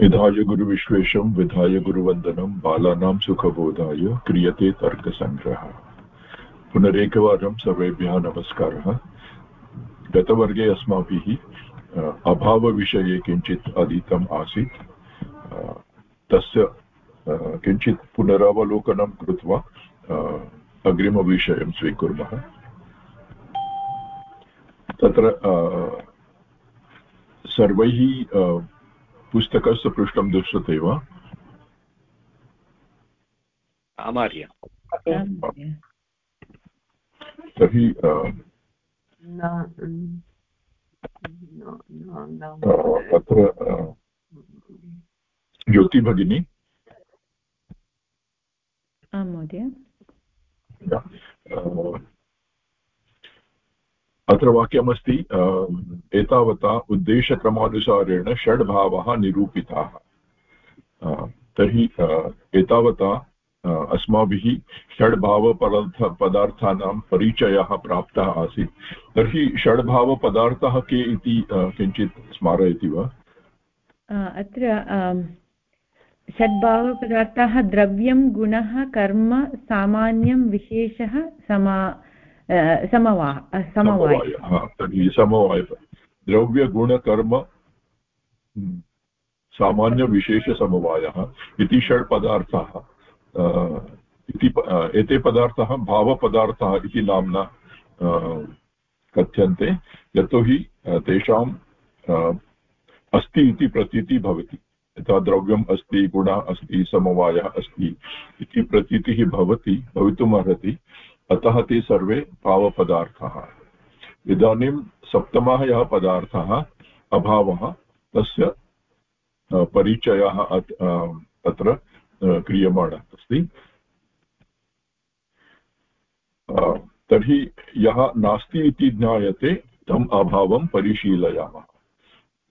विधाय गुरुविश्वेशं विधाय गुरुवन्दनं बालानां सुखबोधाय, क्रियते तर्कसङ्ग्रहः पुनरेकवारं सर्वेभ्यः नमस्कारः। गतवर्गे अस्माभिः अभावविषये किञ्चित् अधीतम् आसीत्। तस्य किञ्चित् पुनरावलोकनं कृत्वा अग्रिमविषयं स्वीकुर्मः। तत्र सर्वैः पुस्तकस्य पृष्ठं दृश्यते वा? आमार्य। तर्हि अत्र ज्योति भगिनी। आं महोदय। अत्र वाक्यमस्ति एतावता उद्देशक्रमानुसारेण षड्भावाः निरूपिताः। तर्हि एतावता अस्माभिः षड्भावपदार्थ पदार्थानां परिचयः प्राप्तः आसीत्। तर्हि षड्भावपदार्थः के इति किञ्चित् स्मारयति वा? अत्र षड्भावपदार्थाः द्रव्यं, गुणः, कर्म, सामान्यं, विशेषः, समा समवा समवाय। समवाय द्रव्यगुणकर्म हम्म, सामान्यविशेषसमवायः इति षड् पदार्थाः इति एते पदार्थाः भावपदार्थाः इति नाम्ना कथ्यन्ते यतोहि तेषां अस्ति इति प्रतीतिः भवति। यथा द्रव्यम् अस्ति गुणः अस्ति समवायः अस्ति इति प्रतीतिः भवति भवितुमर्हति। अतः ते सर्वे भावपदार्थाः इदानीं सप्तमः यः पदार्थः, अभावः, तस्य परिचयः अत्र क्रियमाणः अस्ति तर्हि यः नास्ति इति ज्ञायते, तम् अभावं परिशीलयामः।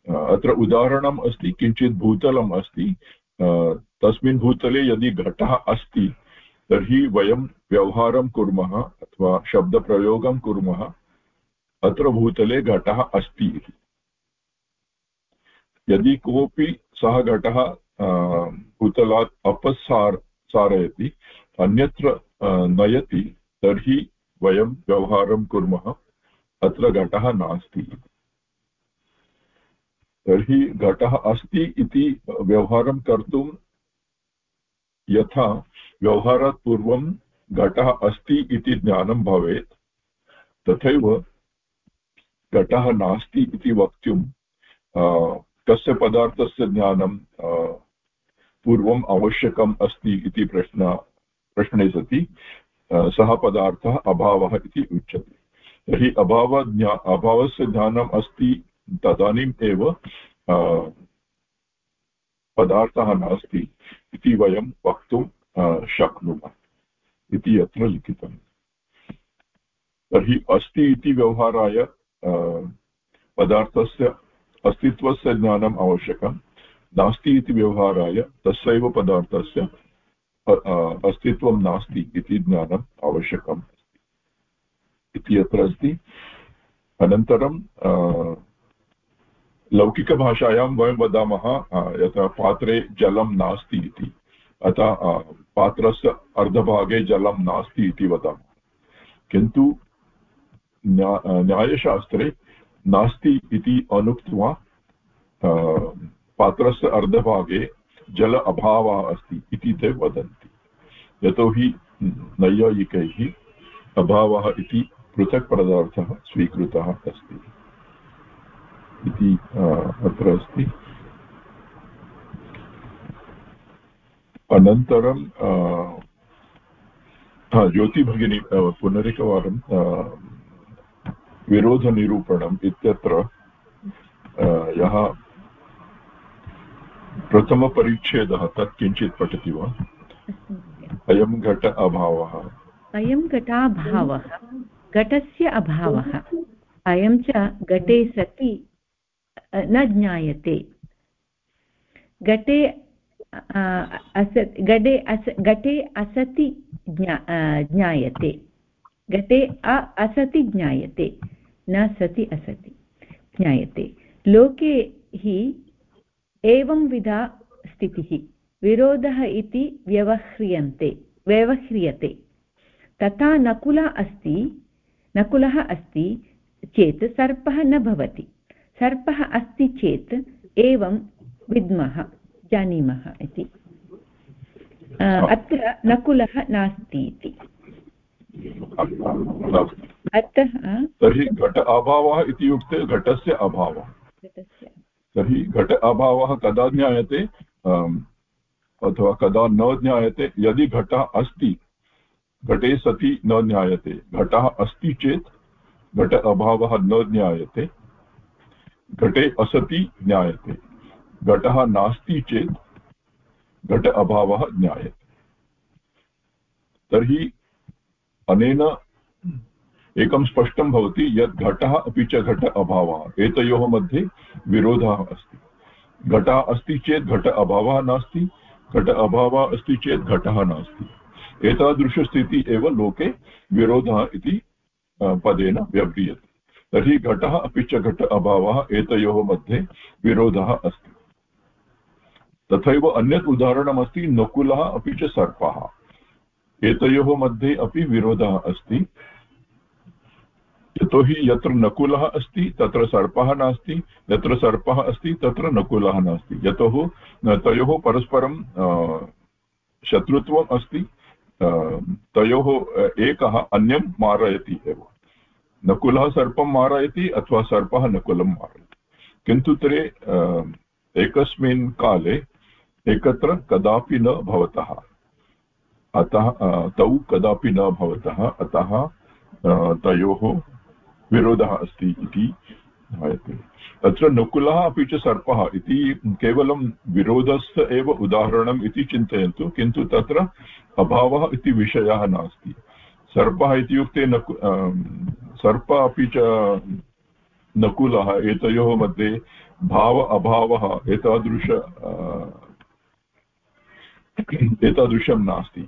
अत्र उदाहरणम् अस्ति, किञ्चित् भूतलम् अस्ति। तस्मिन् भूतले यदि घटः अस्ति तर्हि वयं व्यवहारं कुर्मः अथवा शब्दप्रयोगं कुर्मः। अत्र भूतले घटः अस्ति यदि कोऽपि सः घटः भूतलात् अपसार, सारयति, अन्यत्र नयति, तर्हि वयं व्यवहारं कुर्मः। अत्र घटः नास्ति। तर्हि घटः अस्ति इति व्यवहारं कर्तुं यथा व्यवहारात् पूर्वं घटः अस्ति इति ज्ञानं भवेत्, तथैव घटः नास्ति इति वक्तुं कस्य पदार्थस्य ज्ञानं पूर्वम् आवश्यकम् अस्ति इति प्रश्न, प्रश्ने सति सः पदार्थः अभावः इति उच्यते। तर्हि अभाव ज्ञा अभावस्य ज्ञानम् अस्ति तदानीम् एव पदार्थः नास्ति इति वयं वक्तुं शक्नुमः इति अत्र लिखितम् तर्हि अस्ति इति व्यवहाराय पदार्थस्य अस्तित्वस्य ज्ञानम् आवश्यकं, नास्ति इति व्यवहाराय तस्यैव पदार्थस्य अस्तित्वं नास्ति इति ज्ञानम् आवश्यकम्। इति अत्र अस्ति। अनन्तरं लौकिकभाषायां वयं वदामः यथा पात्रे जलं नास्ति इति। अतः पात्रस्य अर्धभागे जलं नास्ति इति वदामः। किन्तु न्यायशास्त्रे नास्ति इति अनुक्त्वा पात्रस्य अर्धभागे जल अभावः अस्ति इति ते वदन्ति। यतोहि, नैयायिकैः अभावः इति पृथक् पदार्थः स्वीकृतः अस्ति। इति अत्र अस्ति अनन्तरं ज्योतिभगिनी पुनरेकवारं विरोधनिरूपणम् इत्यत्र यः प्रथमपरिच्छेदः तत् किञ्चित् पठति वा? अयं घट अभावः। अयं घटाभावः। घटस्य अभावः। अयं च घटे सति। न ज्ञायते। घटे घटे अस घटे असति ज्ञा ज्ञायते। घटे अ, असति ज्ञायते, न सति असति ज्ञायते। लोके हि एवंविधा स्थितिः। विरोधः इति व्यवह्रियन्ते, व्यवह्रियते। तथा नकुला अस्ति, नकुलः अस्ति चेत् सर्पः न भवति। सर्पः अस्ति चेत् एवं विद्मः जानीमः इति। अत्र नकुलः नास्ति इति। अतः तर्हि घट अभावः इत्युक्ते घटस्य अभावः। तर्हि घट अभावः कदा ज्ञायते? अथवा कदा न ज्ञायते? यदि घटः अस्ति घटे सति न ज्ञायते। घटः अस्ति चेत् घट अभावः न ज्ञायते। घटे असति ज्ञायते। घटः नास्ति चेत् घट अभावः ज्ञायते। तर्हि अनेन एकं स्पष्टं भवति यत् घटः अपि च घट अभावः। एतयोः मध्ये विरोधः अस्ति। घटः अस्ति चेत् घट अभावः नास्ति, घट अभावः अस्ति चेत् घटः नास्ति। एतादृशस्थितिः एव लोके विरोधः इति पदेन व्यव्रियते तर्हि घटः अपि च घट अभावः एतयोः मध्ये विरोधः अस्ति। तथैव अन्यत् उदाहरणमस्ति, नकुलः अपि च सर्पः। एतयोः मध्ये अपि विरोधः अस्ति। यतोहि यत्र नकुलः अस्ति, तत्र सर्पः नास्ति, यत्र सर्पः अस्ति, तत्र नकुलः नास्ति। यतोः तयोः परस्परं शत्रुत्वम् अस्ति तयोः एकः अन्यं मारयति एव। नकुलः सर्पं मारयति अथवा सर्पः नकुलं मारयति। किन्तु ते एकस्मिन् काले एकत्र कदापि न भवतः। अतः तौ कदापि न भवतः। अतः तयोः विरोधः अस्ति इति ज्ञायते तत्र नकुलः अपि च सर्पः इति केवलं विरोधस्य एव उदाहरणम् इति चिन्तयन्तु, किन्तु तत्र अभावः इति विषयः नास्ति। सर्पः इत्युक्ते नकु सर्प अपि च नकुलः एतयोः मध्ये भाव अभावः एतादृश एतादृशं नास्ति।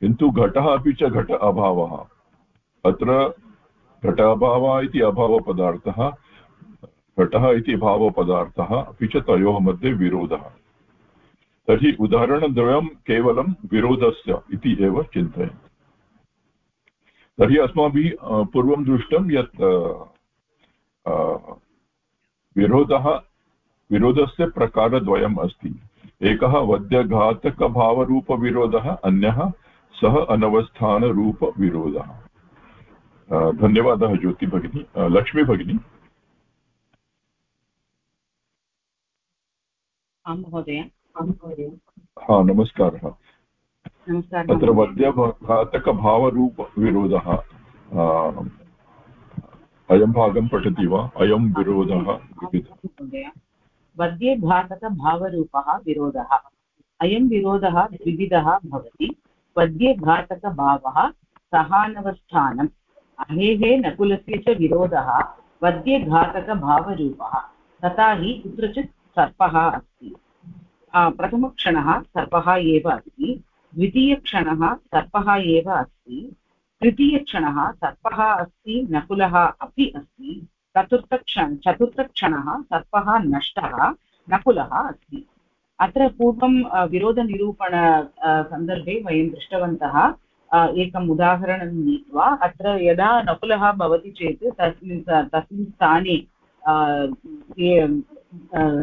किन्तु घटः अपि च घट अभावः। अत्र घट अभावः इति अभावपदार्थः, घटः इति भावपदार्थः अपि च तयोः मध्ये विरोधः। तर्हि उदाहरणद्वयं केवलं विरोधस्य इति एव चिन्तयन्ति। तर्हि अस्माभिः पूर्वं दृष्टं यत् विरोधः विरोधस्य प्रकारद्वयम् अस्ति। एकः वद्यघातकभावरूपविरोधः अन्यः सः अनवस्थानरूपविरोधः। धन्यवादः ज्योति भगिनी लक्ष्मी भगिनी। हा नमस्कारः। तत्र वद्यघातकभावरूपविरोधः अयं भागं पठति वा? अयं विरोधः वद्ये घातकभावरूपः विरोधः। अयं विरोधः द्विविधः भवति। पद्ये घातकभावः सहानवस्थानम्। अहेः नकुलस्य च विरोधः पद्ये घातकभावरूपः तथा हि कुत्रचित् सर्पः अस्ति। प्रथमक्षणः सर्पः एव अस्ति। द्वितीयक्षणः सर्पः एव अस्ति। तृतीयक्षणः सर्पः अस्ति, नकुलः अपि अस्ति। चतुर्थक्षण, चतुर्थक्षणः सर्पः नष्टः, नकुलः अस्ति। अत्र पूर्वं विरोधनिरूपण सन्दर्भे वयं दृष्टवन्तः एकम् उदाहरणं नीत्वा, अत्र यदा नकुलः भवति चेत् तस्मिन् तस्मिन् स्थाने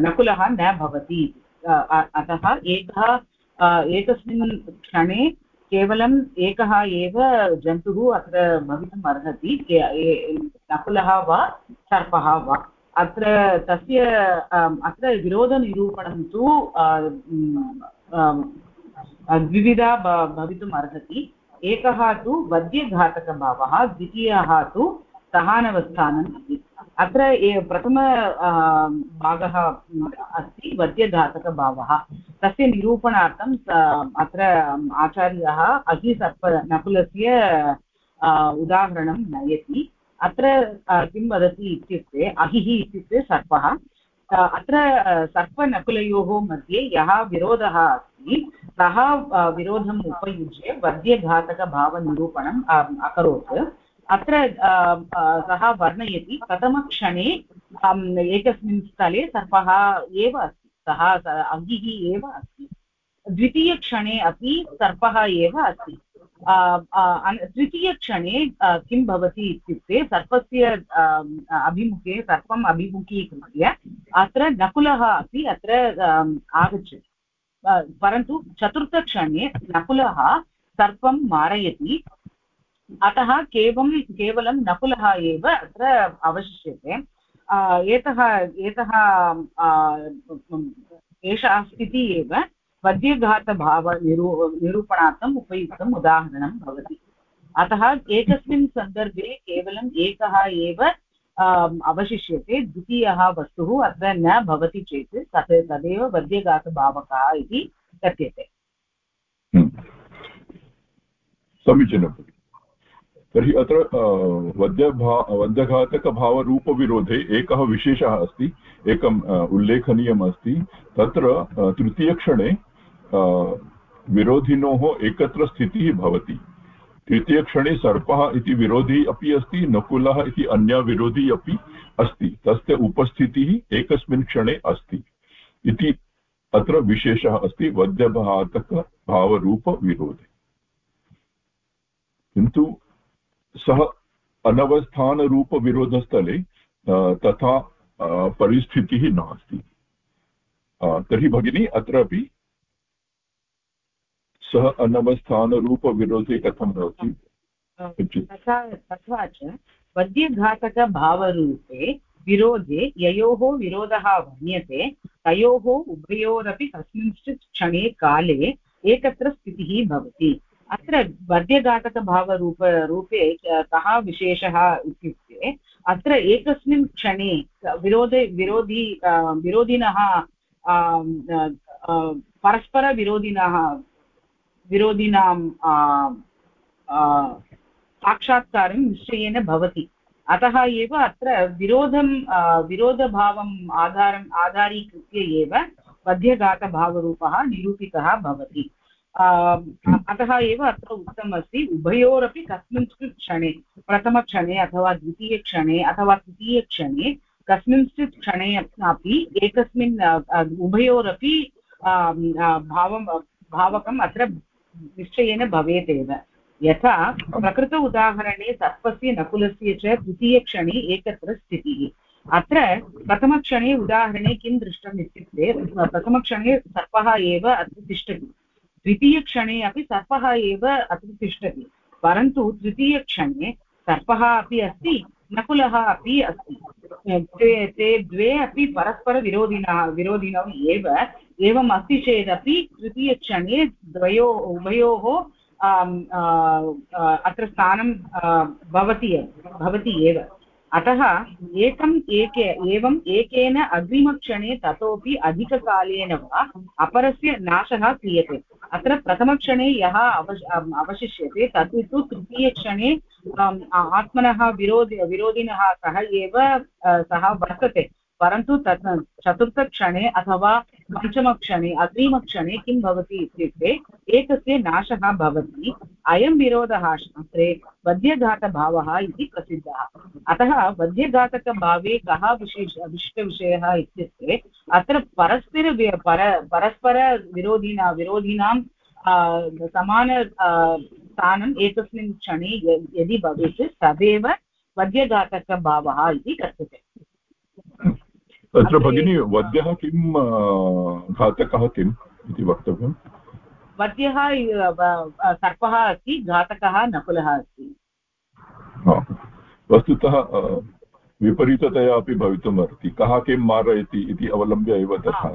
नकुलः न भवति। अतः एकः एकस्मिन् क्षणे केवलम् एकः एव जन्तुः अत्र भवितुम् अर्हति नकुलः वा सर्पः वा। अत्र तस्य अत्र विरोधनिरूपणं तु द्विविधा भवितुम् अर्हति। एकः तु वद्यघातकभावः, द्वितीयः तु सहानवस्थानम् इति अत्र प्रथम भागः अस्ति, वद्यघातकभावः। तस्य निरूपणार्थम् अत्र आचार्यः अहिसर्प नकुलस्य उदाहरणं नयति। अत्र किं वदति इत्युक्ते, अहिः इत्युक्ते सर्पः। अत्र सर्पनकुलयोः मध्ये यः विरोधः अस्ति, सः विरोधम् उपयुज्य वद्यघातकभावनिरूपणम् अकरोत्। अत्र सः वर्णयति, प्रथमक्षणे एकस्मिन् स्थले सर्पः एव अस्ति सः अङ्गिः एव अस्ति। द्वितीयक्षणे अपि सर्पः एव अस्ति। तृतीयक्षणे किं भवति इत्युक्ते सर्पस्य अभिमुखे, सर्पम् अभिमुखीकृत्य अत्र नकुलः अपि अत्र आगच्छति। परन्तु चतुर्थक्षणे नकुलः सर्पं मारयति। अतः केवलं केवलं नकुलः एव अत्र अवशिष्यते। एतः एतः एषा स्थितिः एव पद्यघातभावनिरू निरूपणार्थम् उपयुक्तम् उदाहरणं भवति। अतः एकस्मिन् सन्दर्भे केवलम् एकः एव अवशिष्यते, द्वितीयः वस्तुः अत्र न भवति चेत् तत्, तदेव वद्यघातभावकः इति कथ्यते। हम्म। समीचीनं। तर्हि अत्र वद्यभा, वद्यघातकभावरूपविरोधे एकः विशेषः अस्ति, एकम् उल्लेखनीयम् अस्ति। तत्र तृतीयक्षणे विरोधिनोः एकत्र स्थितिः भवति। तृतीयक्षणे सर्पः इति विरोधी अपि अस्ति, नकुलः इति अन्या विरोधी अपि अस्ति। तस्य उपस्थितिः एकस्मिन् क्षणे अस्ति। इति अत्र विशेषः अस्ति, वद्यघातकभावरूपविरोधे। किन्तु सः अनवस्थानरूपविरोधस्थले तथा परिस्थितिः नास्ति। तर्हि भगिनी अत्रापि सः अनवस्थानरूपविरोधे कथं भवति? तथा च पद्यघातकभावरूपे विरोधे ययोः विरोधः वर्ण्यते तयोः उभयोरपि कस्मिंश्चित् क्षणे काले एकत्र स्थितिः भवति। अत्र पद्यघातकभावरूप रूपे कः विशेषः इत्युक्ते, अत्र एकस्मिन् क्षणे विरोधे, विरोधी विरोधिनः परस्परविरोधिनः, विरोधिनां साक्षात्कारं निश्चयेन भवति। अतः एव अत्र विरोधं विरोधभावम् आधारम्, आधारीकृत्य एव पद्यघातभावरूपः निरूपितः भवति। अतः एव अत्र उक्तमस्ति, उभयोरपि कस्मिंश्चित् क्षणे, प्रथमक्षणे अथवा द्वितीयक्षणे अथवा तृतीयक्षणे कस्मिंश्चित् क्षणे अपि एकस्मिन् उभयोरपि भावं, भावकम् अत्र निश्चयेन भवेत् एव। यथा प्रकृत उदाहरणे सर्पस्य, नकुलस्य च तृतीयक्षणे एकत्र स्थितिः। अत्र प्रथमक्षणे उदाहरणे किं दृष्टम् इत्युक्ते, प्रथमक्षणे सर्पः एव अत्र तिष्ठति। द्वितीयक्षणे अपि सर्पः एव अत्र तिष्ठति, परन्तु तृतीयक्षणे सर्पः अपि अस्ति, नकुलः अपि अस्ति। ते ते द्वे अपि परस्परविरोधिनः, विरोधिनौ एव, एवम् अस्ति चेदपि तृतीयक्षणे द्वयो, उभयोः अत्र स्थानं भवति भवति एव। अतः एकम् एके, एवम् एकेन अग्रिमक्षणे ततोपि अधिककालेन वा अपरस्य नाशः क्रियते। अत्र प्रथमक्षणे यः अवश अवशिष्यते, तत् तु तृतीयक्षणे आत्मनः विरोधि, विरोधिनः सः एव सः वर्तते। परन्तु तत् चतुर्थक्षणे अथवा पञ्चमक्षणे अग्रिमक्षणे किं भवति इत्युक्ते, एकस्य नाशः भवति, अयं विरोधः शास्त्रे वद्यघातभावः इति प्रसिद्धः। अतः वद्यघातकभावे कः विशेष, विशिष्टविषयः इत्युक्ते, अत्र परस्पर पर परस्परविरोधिना विरोधिनां समान स्थानम् एकस्मिन् क्षणे यदि भवेत्, तदेव वद्यघातकभावः इति कथ्यते। तत्र भगिनी वद्यः किं घातकः किम् इति वक्तव्यम्? वद्यः सर्पः अस्ति घातकः नकुलः अस्ति। वस्तुतः विपरीततया अपि भवितुम् अर्हति कः किं मारयति इति अवलम्ब्य एव तथा।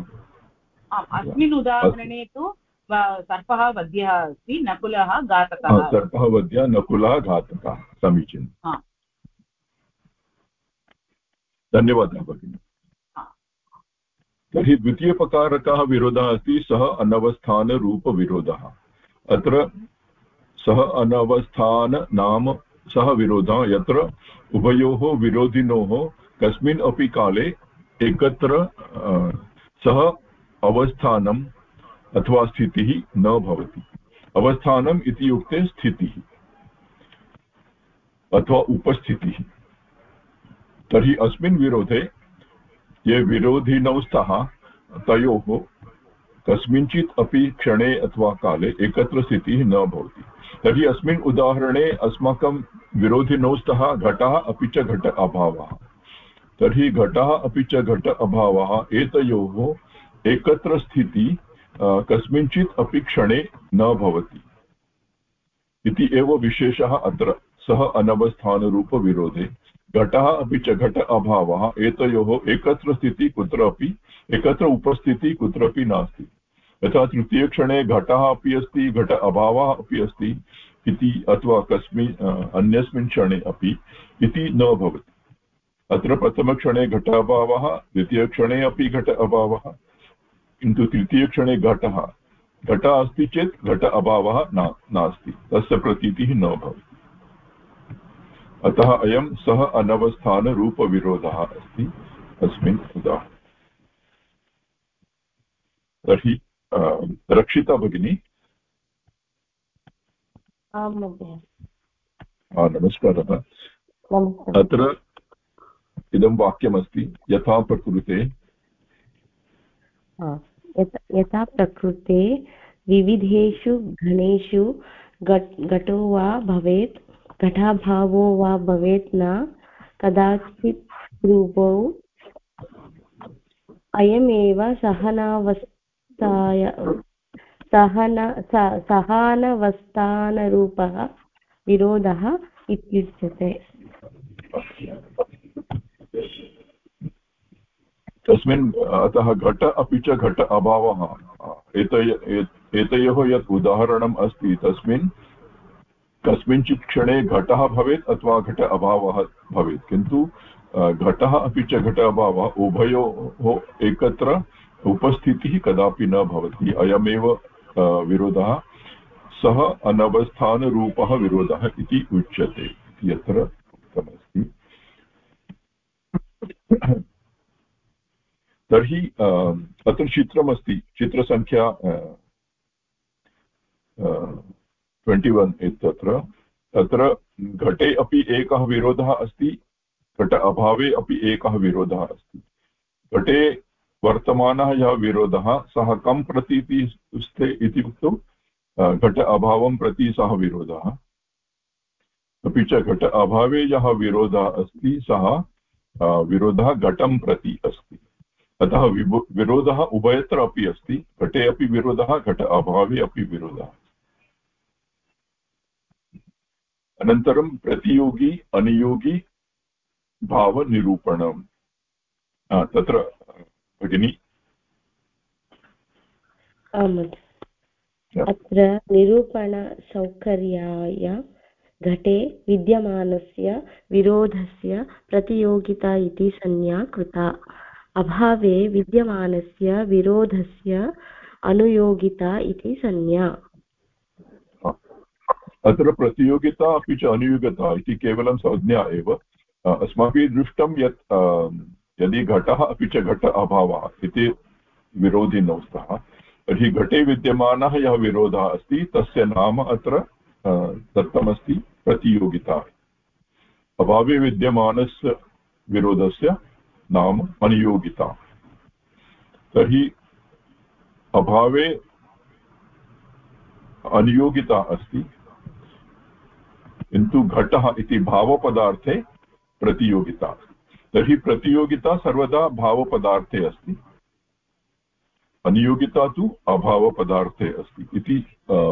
अस्मिन् उदाहरणे तु सर्पः वद्यः अस्ति नकुलः घातकः सर्पः वद्यः नकुलः घातकः समीचीनं धन्यवादः भगिनी। तर्हि द्वितीयप्रकारकः विरोधः अस्ति, सः अनवस्थानरूपविरोधः। अत्र सः अनवस्थान नाम सः विरोधः, यत्र उभयोः विरोधिनोः, कस्मिन् अपि काले एकत्र सः अवस्थानम् अथवा स्थितिः न भवति। अवस्थानम् इत्युक्ते स्थितिः अथवा उपस्थितिः। तर्हि अस्मिन् विरोधे ये विरोधिनौ स्तः तयोः कस्मिंश्चित् अपि क्षणे अथवा काले एकत्र स्थितिः न भवति। तर्हि अस्मिन् उदाहरणे अस्माकं विरोधिनौ स्तः घटः अपि च घट अभावः। तर्हि घटः अपि च घट अभावः एतयोः एकत्र स्थिति कस्मिंश्चित् अपि क्षणे न भवति। इति एव विशेषः अत्र। सः अनवस्थानरूपविरोधे घटः अपि च घट अभावः। एतयोः एकत्र स्थितिः कुत्रापि, एकत्र उपस्थितिः कुत्रापि नास्ति। यथा तृतीयक्षणे घटः अपि अस्ति, घट अभावः अपि अस्ति इति अथवा कस्मिन् अन्यस्मिन् क्षणे अपि इति न भवति। अत्र प्रथमक्षणे घट अभावः, द्वितीयक्षणे अपि घट अभावः। किन्तु तृतीयक्षणे घटः। घटः अस्ति चेत् घट अभावः नास्ति। तस्य प्रतीतिः न भवति। अतः अयं सः अनवस्थानरूपविरोधः अस्ति। अस्मिन् उदाहरणे। तर्हि रक्षिता भगिनी। नमस्कारः। अत्र इदं वाक्यमस्ति यथा प्रकृते। यथा प्रकृते विविधेषु गणेषु घटो वा भवेत् घटाभावो वा भवेत् न, कदाचित् रूपौ अयमेव सहनावस्था सहन सहानवस्थानरूपः विरोधः इत्युच्यते। तस्मिन्, अतः घट अपि च घट अभावः। एतयोः यत् उदाहरणम् अस्ति, तस्मिन् कस्मिंश्चित् क्षणे घटः भवेत् अथवा घट अभावः भवेत्। किन्तु घटः अपि च घट अभावः उभयोः एकत्र उपस्थितिः कदापि न भवति। अयमेव विरोधः। सः अनवस्थानरूपः विरोधः इति उच्यते इति यत्र उक्तमस्ति। तर्हि अत्र चित्रमस्ति। चित्रसङ्ख्या ट्वेण्टि वन् इत्यत्र, तत्र घटे अपि एकः विरोधः अस्ति, घट अभावे अपि एकः विरोधः अस्ति। घटे वर्तमानः यः विरोधः, सः कं प्रति स्थे इति उक्तौ? घट अभावं प्रति सः विरोधः। अपि च घट अभावे यः विरोधः अस्ति, सः विरोधः घटं प्रति अस्ति। अतः विरोधः उभयत्र अपि अस्ति, घटे अपि विरोधः, घट अभावे अपि विरोधः। अनन्तरं प्रतियोगी अनियोगी भावनिरूपणं तत्र भगिनि? अत्र निरूपणसौकर्याय घटे विद्यमानस्य विरोधस्य प्रतियोगिता इति संज्ञा कृता। अभावे विद्यमानस्य विरोधस्य अनुयोगिता इति संज्ञा। अत्र प्रतियोगिता अपि च अनुयोगिता इति केवलं संज्ञा एव। अस्माभिः दृष्टं यत् यदि घटः अपि च घट अभावः इति विरोधिनौ स्तः तर्हि घटे विद्यमानः यः विरोधः अस्ति, तस्य नाम अत्र दत्तमस्ति प्रतियोगिता। अभावे विद्यमानस्य विरोधस्य नाम अनियोगिता। तर्हि अभावे अनियोगिता अस्ति किन्तु घटः इति भावपदार्थे प्रतियोगिता। तर्हि प्रतियोगिता सर्वदा भावपदार्थे अस्ति। अनियोगिता तु अभावपदार्थे अस्ति इति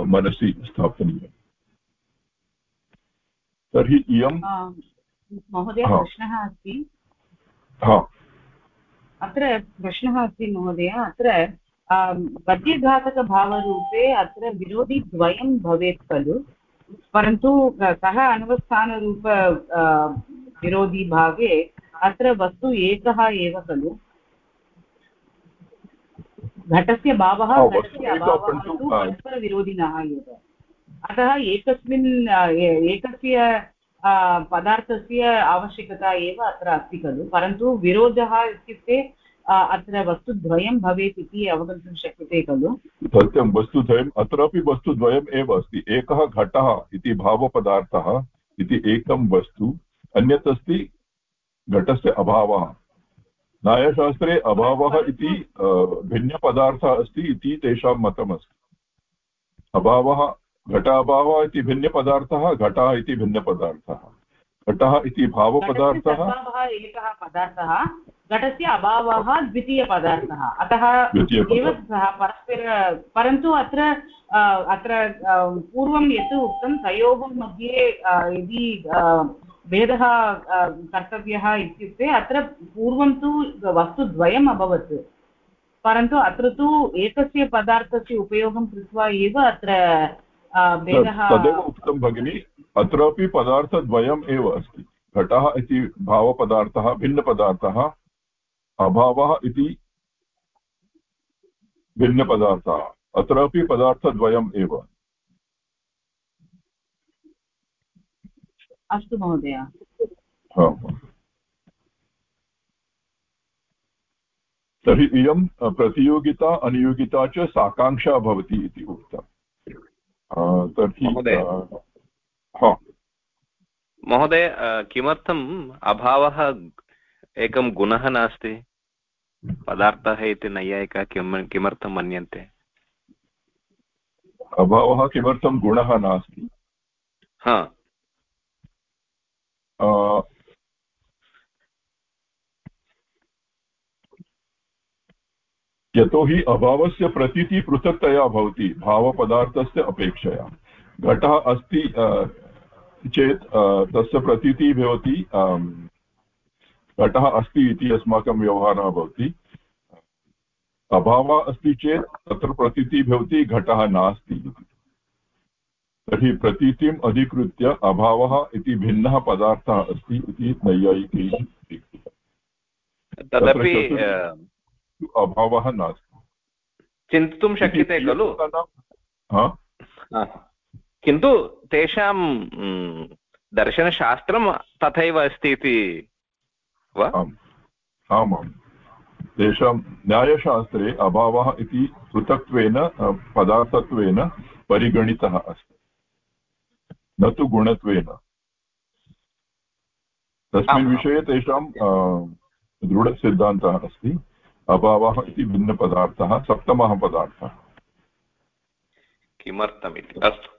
मनसि स्थापनीयम्। तर्हि इयं महोदय प्रश्नः अस्ति। अत्र प्रश्नः अस्ति महोदय अत्र पद्यघातकभावरूपे अत्र विरोधिद्वयं भवेत् खलु। परन्तु सः अनवस्थानरूप विरोधिभागे अत्र वस्तु एकः एव खलु। घटस्य भावः परस्परविरोधिनः एव। अतः एकस्मिन् एकस्य पदार्थस्य आवश्यकता एव अत्र अस्ति खलु। परन्तु विरोधः इत्युक्ते अत्र वस्तुद्वयं भवेत् इति अवगन्तुं शक्यते खलु? सत्यं, वस्तुद्वयम्, अत्रापि वस्तुद्वयम् एव अस्ति। एकः घटः इति भावपदार्थः इति एकं वस्तु, अन्यत् अस्ति घटस्य अभावः। न्यायशास्त्रे अभावः इति भिन्नपदार्थः अस्ति इति तेषां मतमस्ति। अभावः, घटाभावः इति भिन्नपदार्थः, घटः इति भिन्नपदार्थः। घटः इति भावपदार्थः? एकः पदार्थः घटस्य अभावः द्वितीयपदार्थः। अतः एव सः परस्पर परन्तु अत्र अत्र पूर्वं यत् उक्तं तयोः मध्ये यदि भेदः कर्तव्यः इत्युक्ते अत्र पूर्वं तु वस्तुद्वयम् अभवत्। परन्तु अत्र तु एकस्य पदार्थस्य उपयोगं कृत्वा एव अत्र भेदः उक्तं भगिनि। अत्रापि पदार्थद्वयम् एव अस्ति। घटः इति भावपदार्थः भिन्नपदार्थः अभावः इति भिन्नपदार्थः। अत्रापि पदार्थद्वयम् एव। अस्तु महोदय। तर्हि इयं प्रतियोगिता अनियोगिता च साकाङ्क्षा भवति इति उक्तम्। तर्हि महोदय किमर्थम् अभावः एकं गुणः नास्ति? पदार्थः इति नैयायिकः किं किमर्थं मन्यन्ते? अभावः किमर्थं गुणः नास्ति? हा। यतोहि अभावस्य प्रतीतिः पृथक्तया भवति भावपदार्थस्य अपेक्षया। घटः अस्ति चेत् तस्य प्रतीतिः भवति घटः अस्ति इति अस्माकं व्यवहारः भवति। अभावः अस्ति चेत् तत्र प्रतीतिः भवति घटः नास्ति इति। तर्हि प्रतीतिम् अधिकृत्य अभावः इति भिन्नः पदार्थः अस्ति इति नैयायिकैः तदपि अभावः नास्ति। चिन्तितुं शक्यते खलु? किन्तु तेषां दर्शनशास्त्रं तथैव अस्ति इति वा? आमां. तेषां न्यायशास्त्रे अभावः इति पृथक्त्वेन पदार्थत्वेन परिगणितः अस्ति। न तु गुणत्वेन। तस्मिन् विषये तेषां दृढसिद्धान्तः अस्ति। अभावः इति भिन्नपदार्थः सप्तमः पदार्थः। किमर्थमिति अस्तु।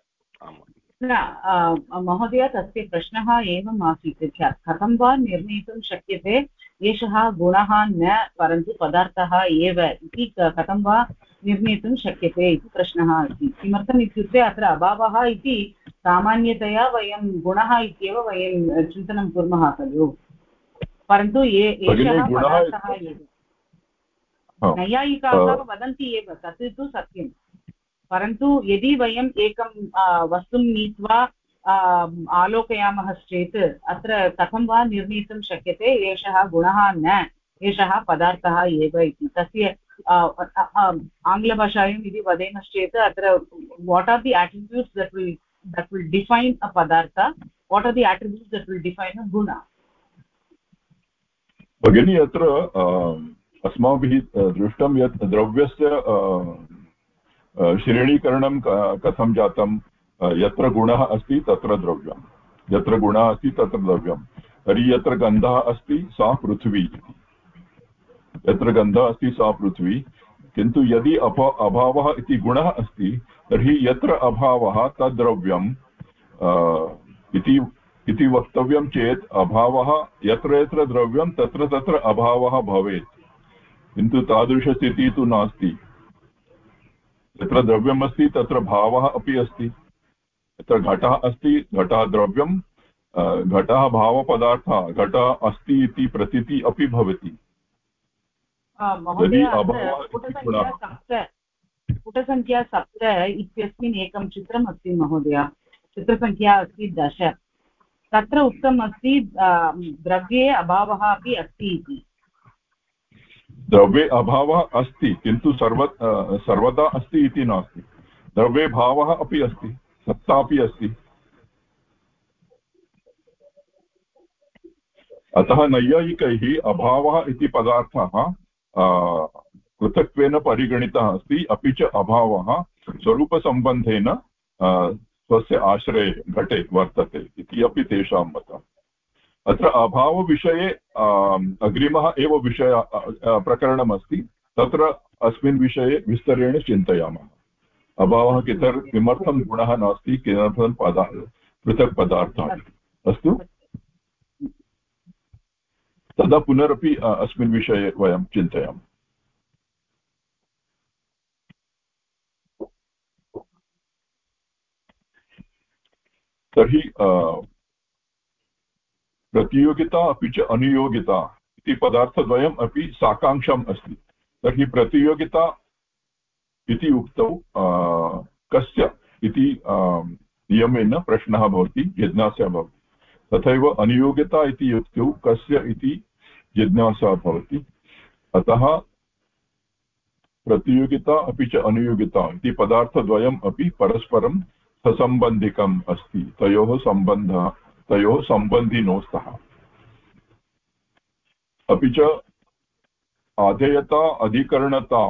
महोदय तस्य प्रश्नः एवम् आसीत् कथं वा निर्णेतुं शक्यते? एषः गुणः न परन्तु पदार्थः एव इति कथं वा निर्णेतुं शक्यते इति प्रश्नः अस्ति किमर्थम् इत्युक्ते अत्र अभावः इति सामान्यतया वयं गुणः इत्येव वयं चिन्तनं कुर्मः खलु। परन्तु ये एषः पदार्थः एव। नैयायिकाः वदन्ति एव तत् तु सत्यं परन्तु यदि वयम् एकं वस्तुं नीत्वा आलोकयामः चेत् अत्र कथं वा निर्णीतुं शक्यते? एषः गुणः न, एषः पदार्थः एव इति। तस्य आङ्ग्लभाषायां यदि वदेमश्चेत् अत्र what are the attributes that will that will define a पदार्थ? What are the attributes that will define a गुण? भगिनी, अत्र अस्माभिः दृष्टं यत् द्रव्यस्य श्रेणीकरणं कथं जातं? यत्र गुणः अस्ति, तत्र द्रव्यं यत्र गुणः अस्ति, तत्र द्रव्यं तर्हि यत्र गन्धः अस्ति, सा पृथ्वी यत्र गन्धः अस्ति, सा पृथ्वी। किन्तु यदि अप, अभावः इति गुणः अस्ति, तर्हि यत्र अभावः, तद्द्रव्यम् इति इति वक्तव्यं चेत् अभावः यत्र यत्र द्रव्यं, तत्र तत्र अभावः भवेत्। किन्तु तादृशस्थितिः तु नास्ति। यत्र द्रव्यमस्ति तत्र भावः अपि अस्ति। यत्र घटः अस्ति घटः द्रव्यं घटः भावपदार्थः घटः अस्ति इति प्रतीतिः अपि भवति। यदि पुटसङ्ख्या सप्त इत्यस्मिन् एकं चित्रम् अस्ति महोदय। चित्रसङ्ख्या अस्ति दश। तत्र उक्तम् अस्ति द्रव्ये अभावः अपि अस्ति इति। द्रव्ये अभावः अस्ति, किन्तु सर्व सर्वदा अस्ति इति नास्ति। द्रव्ये भावः अपि अस्ति, सत्ता अपि अस्ति। अतः नैयायिकैः अभावः इति पदार्थः पृथक्त्वेन परिगणितः अस्ति, अपि च अभावः स्वरूपसम्बन्धेन स्वस्य आश्रये घटे वर्तते इति अपि तेषां मतम्। अत्र अभावविषये अग्रिमः एव विषय प्रकरणमस्ति। तत्र अस्मिन् विषये विस्तरेण चिन्तयामः। अभावः कितर्, किमर्थं गुणः नास्ति, किमर्थं पदा, पृथक् पदार्थः अस्तु? तदा पुनरपि अस्मिन् विषये वयं चिन्तयामः। तर्हि प्रतियोगिता अपि च अनुयोगिता इति पदार्थद्वयम् अपि साकाङ्क्षम् अस्ति। तर्हि प्रतियोगिता इति उक्तौ कस्य इति नियमेन प्रश्नः भवति, जिज्ञासा भवति। तथैव अनुयोगिता इति उक्तौ, कस्य इति जिज्ञासा भवति। अतः प्रतियोगिता अपि च अनुयोगिता इति पदार्थद्वयम् अपि परस्परं ससम्बन्धिकम् अस्ति। तयोः सम्बन्धः तयोः सम्बन्धिनो स्तः अपि च आधेयता, अधिकरणता,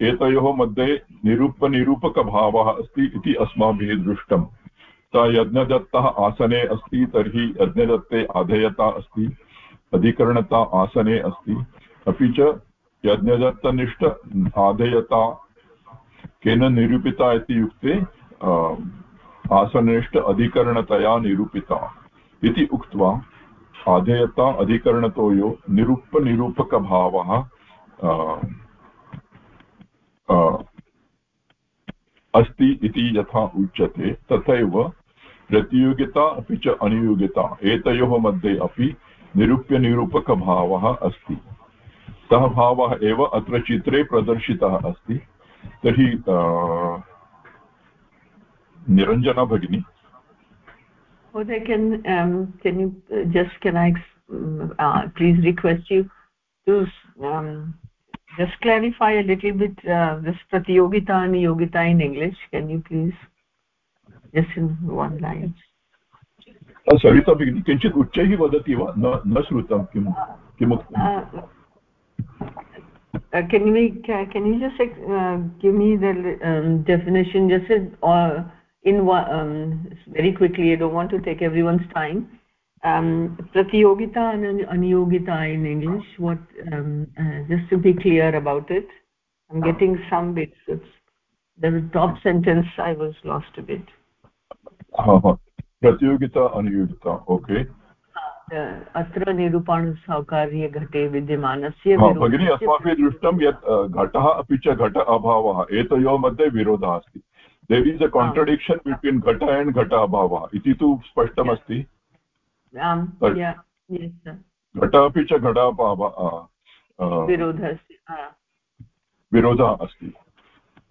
एतयोः मध्ये निरूपनिरूपकभावः अस्ति इति अस्माभिः दृष्टम् स यज्ञदत्तः आसने अस्ति, तर्हि यज्ञदत्ते आधेयता अस्ति, अधिकरणता आसने अस्ति। अपि च यज्ञदत्तनिष्ठ आधेयता केन निरूपिता इति युक्ते आसनिष्ठ अधिकरणतया निरूपिता। इति उक्त्वा आधेयता अधिकरणतोयो निरूपनिरूपकभावः अस्ति इति यथा उच्यते, तथैव प्रतियोगिता अपि च अनुयोगिता, एतयोः मध्ये अपि निरूप्यनिरूपकभावः अस्ति। सः भावः एव अत्र चित्रे प्रदर्शितः अस्ति। तर्हि निरञ्जना भगिनी। Uday, can um, can you uh, just can I uh, please request you to um, just clarify a little bit uh, this pratiyogita and yogita in English? Can you please just in one line? सरिता भगिनी किञ्चित् उच्चैः वदति वा न न श्रुतं किं किमुक्तम् can you can you just uh, give me the um, definition just as, uh, in one, um, very quickly i don't want to take everyone's time um, pratiyogita and aniyogita in english what um, uh, just to be clear about it i'm getting some bits it's the top sentence i was lost a bit प्रतियोगिता अनुयोगिता okay अत्र निरूपणसौकार्यघटे विद्यमानस्य भगिनी अस्माभिः दृष्टं यत् घटः अपि च घट अभावः एतयोः मध्ये विरोधः अस्ति There is a contradiction between घट एण्ड् घट अभावः इति तु स्पष्टमस्ति। घट अपि च घटाभाव विरोधः अस्ति।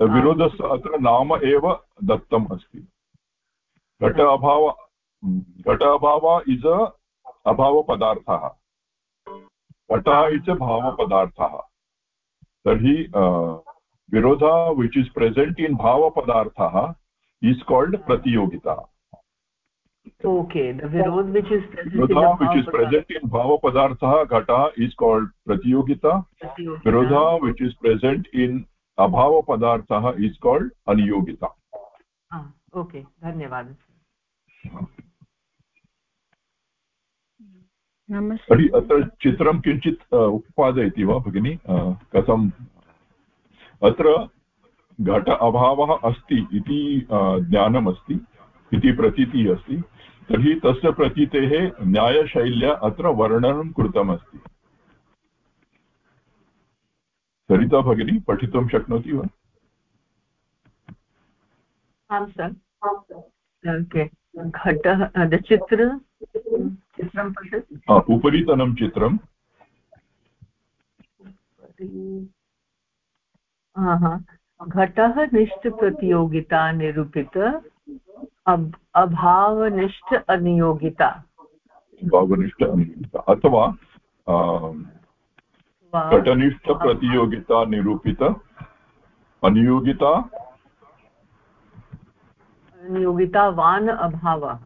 विरोधस्य अत्र नाम एव दत्तम् अस्ति। घट अभाव घट अभाव इस् अ अभावपदार्थः घटः इति भावपदार्थः तर्हि virodha which is present in bhava padartha is called pratiyogita okay the virod which is present virodha which is present in bhava padartha ghata is called pratiyogita virodha which is present in abhava padartha is called aniyogita ah okay dhanyawad तर्हि अत्र चित्रं किञ्चित् उत्पादयति वा भगिनि कथं अत्र घट अभावः अस्ति इति ज्ञानमस्ति इति प्रतीतिः अस्ति। तर्हि तस्य प्रतीतेः न्यायशैल्या अत्र वर्णनं कृतमस्ति। सरिता भगिनी पठितुं शक्नोति वा? आं सर्। घटः चित्र? चित्रं पश्यतु उपरितनं चित्रं। घटः निष्ठप्रतियोगिता निरूपित। अभावनिष्ठ अनियोगिता। भावनिष्ठ अनियोगिता। अथवा घटनिष्ठप्रतियोगिता निरूपित। अनियोगिता। अनियोगितावान् अभावः।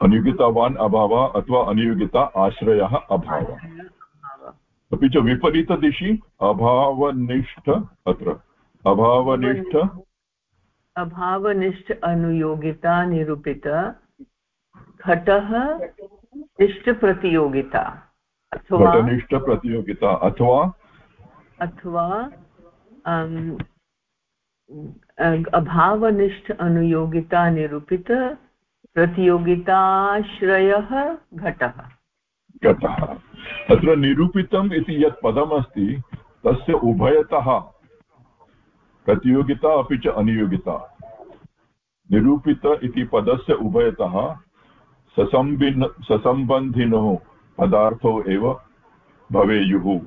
अनियोगितावान् अभावः अथवा अनियोगिता आश्रयः अभावः। अपि च विपरीतदिशि अभावनिष्ठ अत्र। अभावनिष्ठ। अभावनिष्ठ अनुयोगिता निरूपित। घटः निष्ठप्रतियोगिता। अथवा घटनिष्ठप्रतियोगिता। अथवा अथवा अभावनिष्ठ अनुयोगिता निरूपित। प्रतियोगिताश्रयः घटः। घटः। अत्र निरूपितम् इति यत् पदमस्ति, तस्य उभयतः प्रतियोगिता अपि च अनियोगिता। निरूपित इति पदस्य उभयतः ससम्बिन् ससम्बन्धिनोः पदार्थौ एव भवेयुः।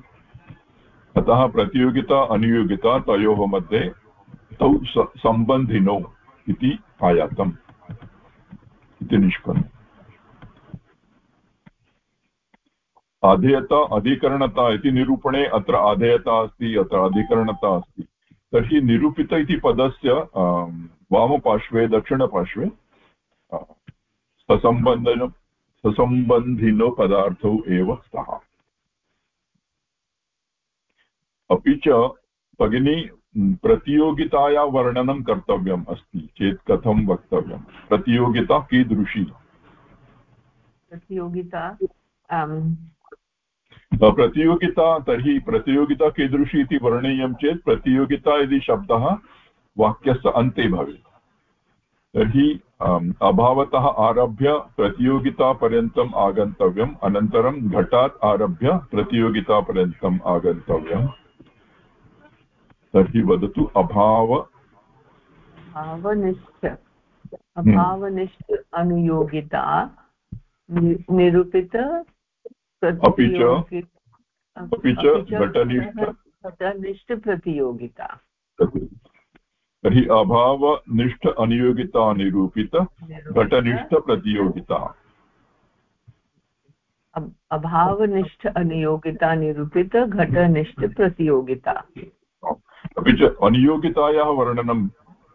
अतः प्रतियोगिता, अनियोगिता तयोः मध्ये तौ सम्बन्धिनौ इति आयातम्। इति निष्पन्नम्। आधेयता अधिकरणता इति निरूपणे अत्र आधेयता अस्ति, अत्र अधिकरणता अस्ति। तर्हि निरूपित इति पदस्य वामपार्श्वे, दक्षिणपार्श्वे ससम्बन्धन, ससम्बन्धिनो पदार्थौ एव स्तः। अपि च, भगिनी प्रतियोगिताया वर्णनं कर्तव्यम् अस्ति, चेत् कथं वक्तव्यं प्रतियोगिता कीदृशी? प्रतियोगिता प्रतियोगिता तर्हि प्रतियोगिता कीदृशी इति वर्णनीयं चेत् प्रतियोगिता इति शब्दः वाक्यस्य अन्ते भवेत्। तर्हि अभावतः आरभ्य प्रतियोगितापर्यन्तम् आगन्तव्यम् अनन्तरं घटात् आरभ्य प्रतियोगितापर्यन्तम् आगन्तव्यम्। तर्हि वदतु अभाव। भावनिष्ठ अभावनिष्ठ अनुयोगिता निरूपित अपि च अपि च घटनिष्ठ घटनिष्ठप्रतियोगिता तर्हि अभावनिष्ठ अनियोगिता निरूपित घटनिष्ठप्रतियोगिता अभावनिष्ठ अनियोगिता निरूपित घटनिष्ठप्रतियोगिता अपि च अनियोगितायाः वर्णनं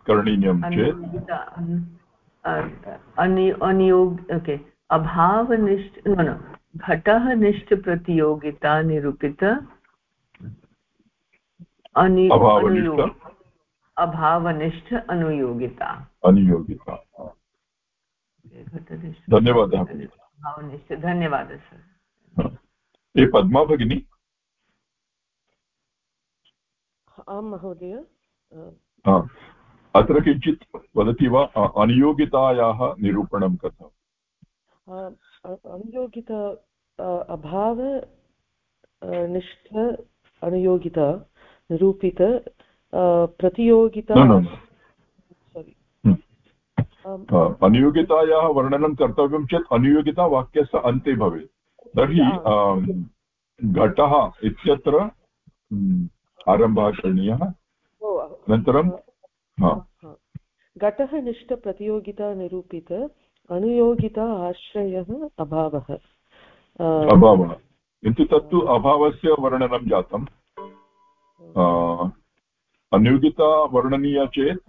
करणीयं चेत्। अनियोग ओके। अभावनिष्ठ न न। घटः निष्ठप्रतियोगिता निरूपित अभावनिष्ठ? अनुयोगिता। अनुयोगिता धन्यवादः भावनिष्ठ धन्यवादः सर्। ये पद्मा भगिनी? आं महोदय। अत्र किञ्चित् वदति वा अनियोगितायाः निरूपणं कथम्? अनुयोगिता अभाव निष्ठ अनुयोगिता निरूपित प्रतियोगिता अनुयोगितायाः वर्णनं कर्तव्यं चेत् अनुयोगिता वाक्यस्य अन्ते भवेत्। तर्हि घटः इत्यत्र आरम्भः करणीयः अनन्तरं घटः निष्ठप्रतियोगिता निरूपित अनुयोगिता आश्रयः अभावः। अभावः। किन्तु तत्तु अभावस्य वर्णनं जातम्। अनुयोगिता वर्णनीया चेत्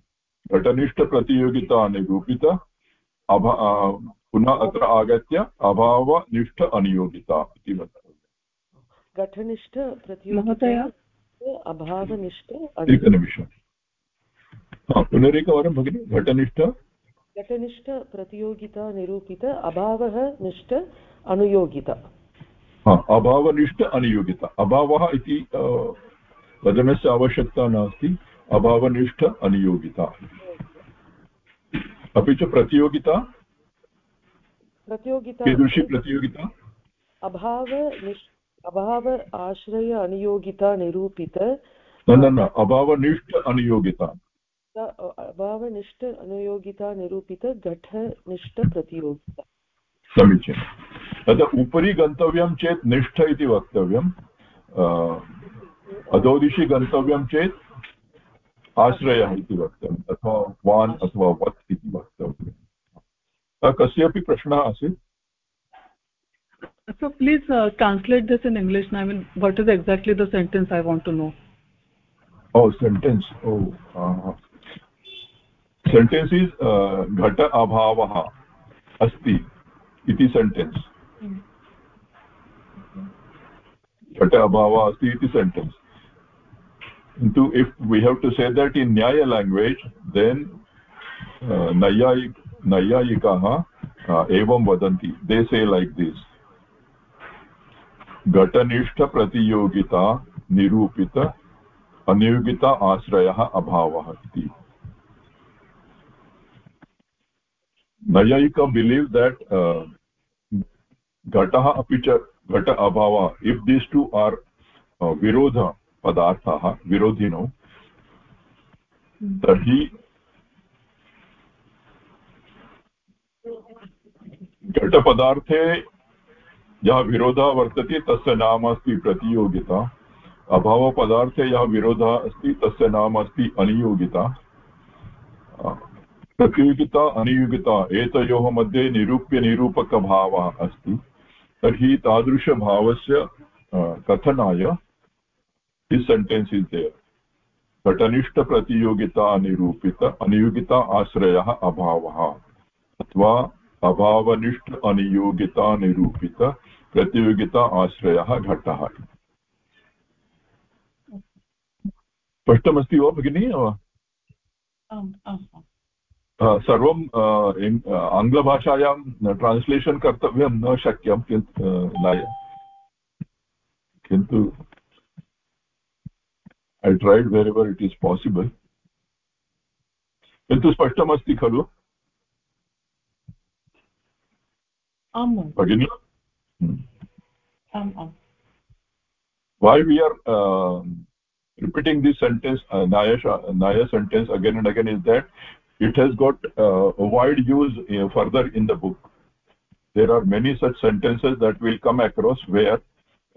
घटनिष्ठप्रतियोगिता निरूपित अभा पुनः अत्र आगत्य अभावनिष्ठ अनियोगिता इति वक्तव्यम् घटनिष्ठ प्रतियोगिता अभावनिष्ठ एकनिमिषम्। पुनरेकवारं भगिनि घटनिष्ठ घटनिष्ठ प्रतियोगिता निरूपित अभावः निष्ठ अनुयोगिता। अभावनिष्ठ अनुयोगिता। अभावः इति वदनस्य आवश्यकता नास्ति। अभावनिष्ठ अनुयोगिता। अपि च प्रतियोगिता? प्रतियोगिता। कीदृशी प्रतियोगिता? अभावनिष्ठ अभाव आश्रय अनुयोगिता निरूपित। न न अभावनिष्ठ अनुयोगिता। अभावनिष्ठ अनुयोगिता निरूपित घटनिष्ठ प्रतियोगिता। समीचीनं। तदा उपरि गन्तव्यं चेत् निष्ठ इति वक्तव्यम् अधोदिशि गन्तव्यं चेत् आश्रयः इति वक्तव्यम् अथवा वान् अथवा वत् इति वक्तव्यम्। कस्यापि प्रश्नः आसीत्? So please uh, translate this in english i mean what is exactly the sentence i want to know? Oh sentence. Oh uh, is uh, घट अभावः अस्ति इति सेण्टेन्स् घट अभावः अस्ति इति सेण्टेन्स् किन्तु we have to say that in nyaya language then uh, nayayik nayayikaः एवं वदन्ति दे से लैक् दिस् घटनिष्ठप्रतियोगिता निरूपित अनियोगिता आश्रयः अभावः इति नयैक बिलीव् देट् घटः अपि च, घट अभावः इफ् दीस् टु आर् विरोधपदार्थाः विरोधिनौ, तर्हि घटपदार्थे यः विरोधः वर्तते, तस्य नाम अस्ति प्रतियोगिता। अभावपदार्थे यः विरोधः अस्ति, तस्य नाम अस्ति अनियोगिता। प्रतियोगिता अनियोगिता एतयोः मध्ये निरूप्यनिरूपकभावः अस्ति। तर्हि तादृशभावस्य कथनाय दिस् सेण्टेन्स् इस् देयर् घटनिष्ठप्रतियोगिता निरूपित अनियोगिता आश्रयः, अभावः। अथवा अभावनिष्ठ, अनियोगिता, निरूपित, प्रतियोगिता आश्रयः, घटः। स्पष्टमस्ति वा भगिनि? सर्वम् आङ्ग्लभाषायां ट्रान्स्लेशन् कर्तव्यं न शक्य किन्तु किन्तु I tried where ever it is possible किन्तु स्पष्टमस्ति खलु? भगिनि? Why we are repeating this sentence uh, naya naya sentence again and again it has got uh, a wide use uh, further in the book there are many such sentences that will come across where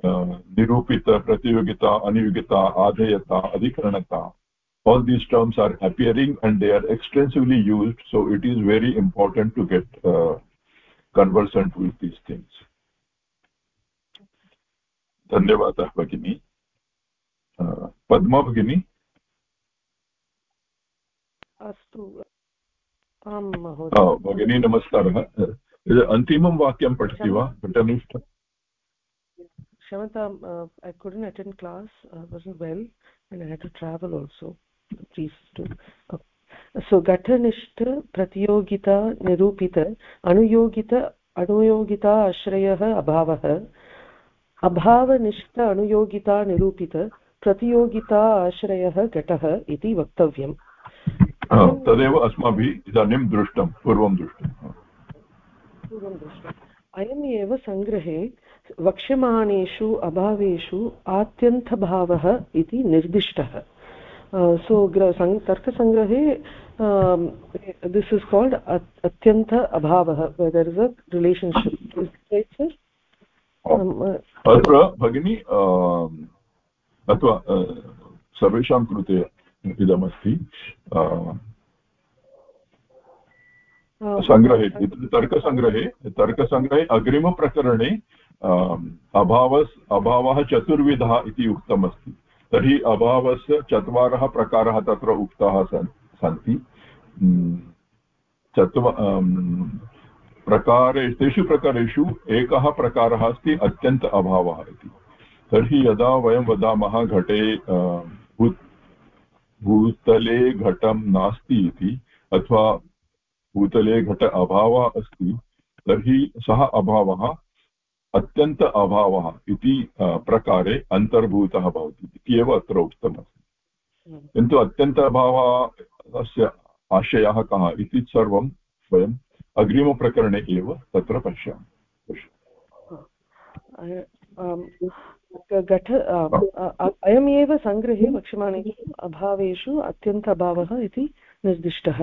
uh, nirupita pratiyogita aniyogita adhayata adhikaranata all these terms are appearing and they are extensively used so it is very important to get uh, conversant with these things धन्यवादः भगिनी पद्मा भगिनी अस्तु आं महोदय भगिनी नमस्कारः। अन्तिमं वाक्यं पठति वा? घटनिष्ठ क्षमतां ऐ and i had to travel also please to okay. सो घटनिष्ठ प्रतियोगिता निरूपित अनुयोगित अनुयोगिता आश्रयः अभावः अभावनिष्ठ अनुयोगिता निरूपित प्रतियोगिता आश्रयः घटः इति वक्तव्यम् तदेव अस्माभिः इदानीं दृष्टं पूर्वं दृष्टं अयम् एव सङ्ग्रहे वक्ष्यमाणेषु अभावेषु आत्यन्तभावः इति निर्दिष्टः। सो तर्कसङ्ग्रहे दिस् इस् काल्ड् अत्यन्त अभावः देर् इस् अ रिलेशन्शिप् अत्र भगिनी अथवा सर्वेषां कृते इदमस्ति सङ्ग्रहे तर्कसङ्ग्रहे तर्कसङ्ग्रहे अग्रिमप्रकरणे अभावस् अभावः चतुर्विधः इति उक्तमस्ति। तर्हि अभावस्य चत्वारः प्रकारः तत्र उक्ताः सन् सन्ति। चत्व प्रकारे तेषु प्रकारेषु एकः प्रकारः अस्ति अत्यन्त अभावः इति। तर्हि यदा वयं वदामः घटे भूत् भूतले घटं नास्ति इति, अथवा भूतले घट अभावः अस्ति, तर्हि सः अभावः अत्यन्त अभावः इति प्रकारे अन्तर्भूतः भवति इति एव अत्र उक्तमस्ति। किन्तु अत्यन्त अभावः अस्य आशयः कः इति सर्वं वयम् अग्रिमप्रकरणे एव तत्र पश्यामः। घट अयमेव सङ्ग्रहे वक्ष्यमाणेषु अभावेषु अत्यन्त अभावः इति निर्दिष्टः।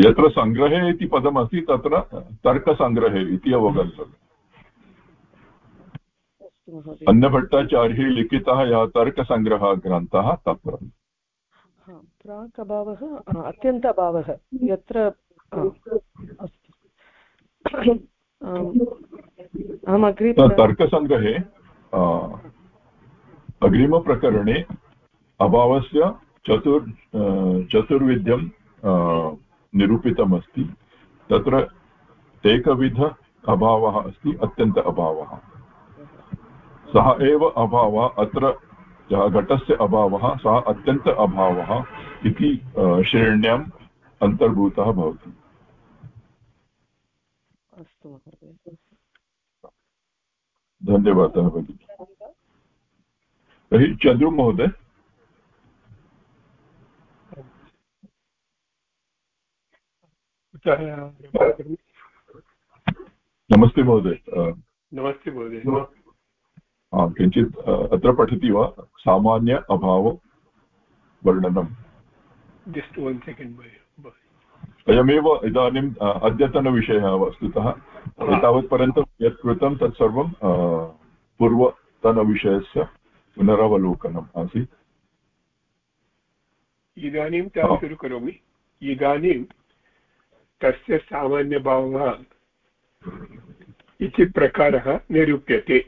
यत्र सङ्ग्रहे इति पदमस्ति तत्र तर्कसङ्ग्रहे इति अवगन्तव्यम्। अन्नभट्टाचार्यैः लिखितः यः तर्कसङ्ग्रहः ग्रन्थः तत्र। प्राक् अभावः अत्यन्त अभावः यत्र तर्कसङ्ग्रहे अग्रिमप्रकरणे अभावस्य चतुर् चतुर्विध्यं निरूपितमस्ति। तत्र एकविध अभावः अस्ति, अत्यन्त अभावः। सः एव अभावः, अत्र यः घटस्य अभावः, सः अत्यन्त अभावः इति श्रेण्याम् अन्तर्भूतः भवति। अस्तु महोदय। धन्यवादः भगिनि तर्हि चन्द्रु महोदय? नमस्ते महोदय। नमस्ते महोदय। किञ्चित् अत्र पठति वा? सामान्य अभाववर्णनम् जस्ट् वन् सेकेण्ड् अयमेव इदानीम् अद्यतनविषयः वस्तुतः एतावत्पर्यन्तं यत् कृतं तत्सर्वं पूर्वतनविषयस्य पुनरवलोकनम् आसीत्। इदानीं तां शुरु करोमि। इदानीं तस्य सामान्यभावः इति प्रकारः निरूप्यते।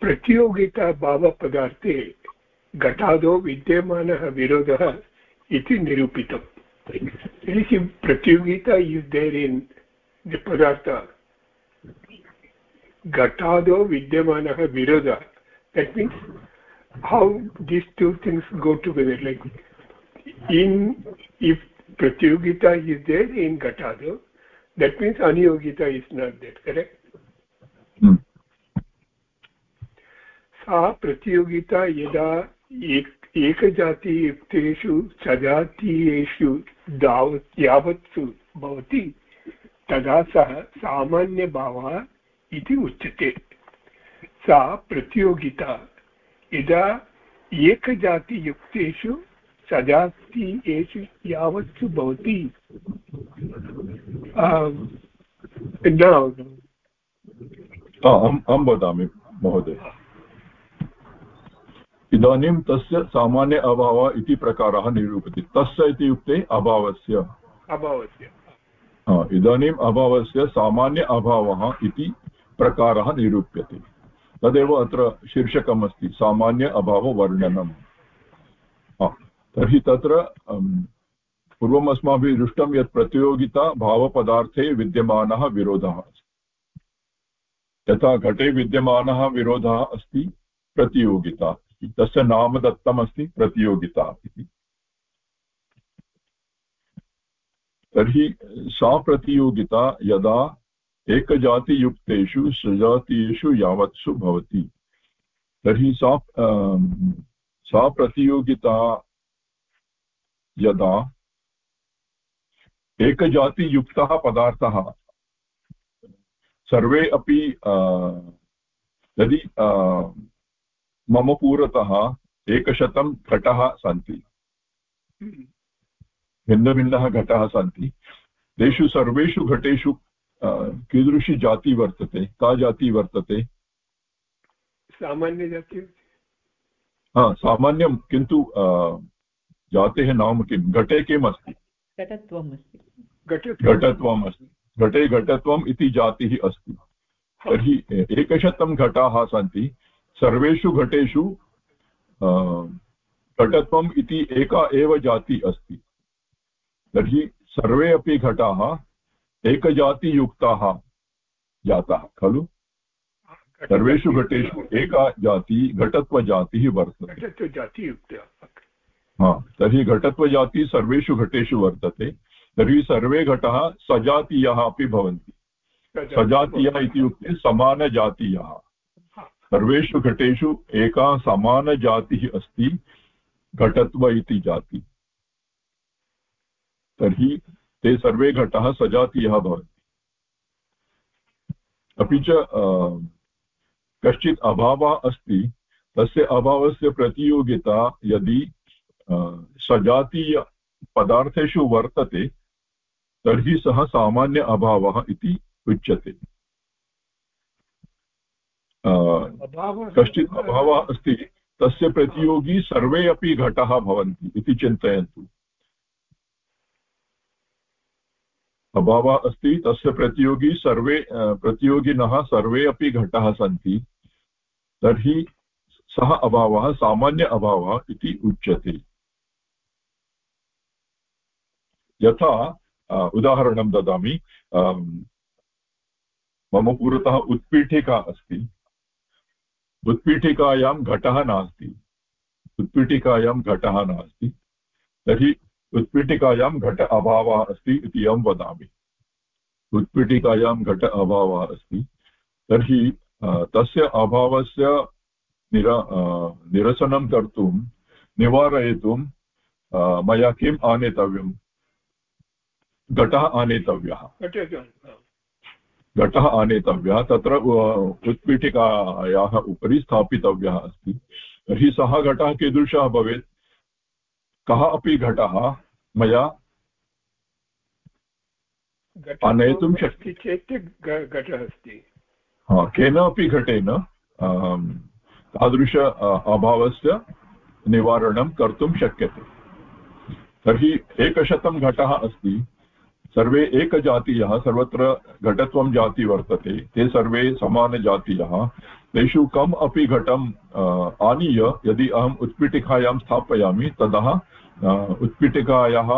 प्रतियोगिताभावपदार्थे घटादौ विद्यमानः विरोधः इति निरूपितम् प्रतियोगिता इस् देर् इन् पदार्थ घटादो विद्यमानः विरोधः that means how these two things go together like in if प्रतियोगिता इस् देर् इन् घटादो देट् मीन्स् अनियोगिता इस् नाट् देट् करेक्ट् सा प्रतियोगिता यदा एकजातियुक्तेषु सजातीयेषु दावत् यावत्सु भवति, तदा सः सामान्यभावः इति उच्यते। सा प्रतियोगिता, यदा एकजातियुक्तेषु सजातीयेषु यावत्सु भवति अहं वदामि महोदय। इदानीं तस्य सामान्य अभावः इति प्रकारः निरूपति। तस्य इत्युक्ते अभावस्य। अभावस्य। इदानीम् अभावस्य सामान्य अभावः इति प्रकारः निरूप्यते। तदेव अत्र शीर्षकम् अस्ति सामान्य अभाववर्णनम् तर्हि तत्र पूर्वम् अस्माभिः दृष्टं यत् प्रतियोगिता भावपदार्थे विद्यमानः विरोधः। यथा घटे विद्यमानः विरोधः अस्ति प्रतियोगिता। तस्य नाम दत्तमस्ति प्रतियोगिता इति। तर्हि सा प्रतियोगिता यदा एकजातियुक्तेषु सजातीयेषु यावत्सु भवति, तर्हि सा सा प्रतियोगिता यदा एकजातियुक्तः पदार्थः, सर्वे अपि यदि मम पुरतः एकशतं घटः सन्ति। भिन्नभिन्नः घटाः सन्ति। तेषु सर्वेषु घटेषु कीदृशी जाति वर्तते का जाति वर्तते? सामान्यजाति हा सामान्यं किन्तु जातेः नाम किं? घटे किम् अस्ति घटत्वम्। अस्ति घटत्वम् अस्ति घटे घटत्वम् इति जातिः अस्ति। तर्हि एकशतं घटाः सन्ति। सर्वेषु घटेषु घटत्वम् इति एका एव जाति अस्ति। तर्हि सर्वे अपि घटाः एकजातियुक्ताः जाताः खलु? सर्वेषु घटेषु एका जाति घटत्वजातिः वर्तते। हा तर्हि घटत्वजातिः सर्वेषु घटेषु वर्तते। तर्हि सर्वे घटाः सजातीयाः अपि भवन्ति। सजातीयः इत्युक्ते समानजातीयाः। सर्वेषु घटेषु एका समानजातिः अस्ति, घटत्व इति जाति। तर्हि ते सर्वे घटाः सजातीयः भवन्ति। अपि च कश्चित् अभावः अस्ति, तस्य अभावस्य प्रतियोगिता यदि सजातीयपदार्थेषु वर्तते, तर्हि सः सामान्य अभावः इति उच्यते। कश्चित् अभावः अस्ति। तस्य प्रतियोगी सर्वे अपि घटाः भवन्ति इति चिन्तयन्तु। अभावः अस्ति तस्य प्रतियोगी सर्वे प्रतियोगिनः सर्वे अपि घटाः सन्ति। तर्हि सः अभावः सामान्य अभावः इति उच्यते। यथा उदाहरणं ददामि। मम पुरतः उत्पीठिका अस्ति। उत्पीठिकायां घटः नास्ति। उत्पीठिकायां घटः नास्ति। तर्हि उत्पीठिकायां घट अभावः अस्ति इति अहं वदामि। उत्पीठिकायां घट अभावः अस्ति। तर्हि तस्य अभावस्य निर निरसनं कर्तुं, निवारयितुं मया किम् आनेतव्यम् घटः आनेतव्यः। घटः आनेतव्यः तत्र उत्पीठिकायाः उपरि स्थापितव्यः अस्ति। तर्हि सः घटः कीदृशः भवेत्? कः अपि घटः मया आनयितुं शक्ति चेत् घटः अस्ति। केनापि घटेन तादृश अभावस्य निवारणं कर्तुं शक्यते। तर्हि एकशतं घटः अस्ति। सर्वे एकजातीयः, सर्वत्र घटत्वं जाति वर्तते, ते सर्वे समानजातीयः। तेषु कम् अपि घटम् आनीय, यदि अहम् उत्पीठिकायां स्थापयामि तदा उत्पीठिकायाः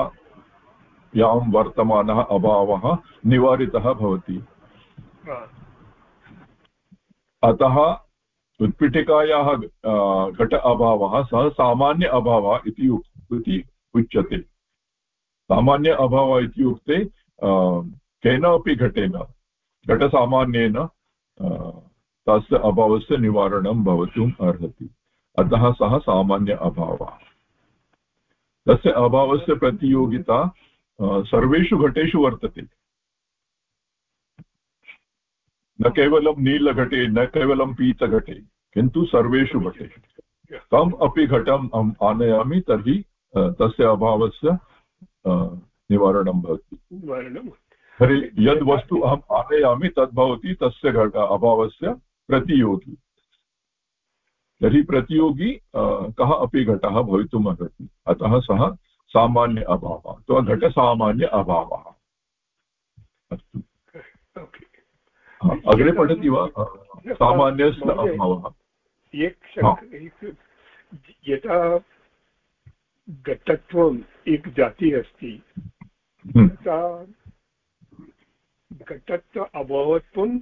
यां वर्तमानः अभावः निवारितः भवति। अतः उत्पीठिकायाः घट अभावः सः सामान्य अभावः इति उच्यते। सामान्य अभावः इत्युक्ते केनापि घटेन, घटसामान्येन तस्य अभावस्य निवारणं भवितुम् अर्हति। अतः सः सामान्य अभावः। तस्य अभावस्य प्रतियोगिता सर्वेषु घटेषु वर्तते। न केवलं नीलघटे, न केवलं पीतघटे, किन्तु सर्वेषु घटेषु कम् अपि घटम् अहम् आनयामि, तर्हि तस्य अभावस्य निवारणं भवति। तर्हि यद् वस्तु अहम् आनयामि तद् भवति तस्य घट अभावस्य प्रतियोगी। तर्हि प्रतियोगी कः अपि घटः भवितुम् अर्हति? अतः सः सामान्य अभावः अथवा घटसामान्य अभावः। अस्तु। अग्रे पठति वा? सामान्यस्य अभावः। यथा घटत्वम् एक जाति अस्ति. हम्म। सा घटत्व अभावत्वम्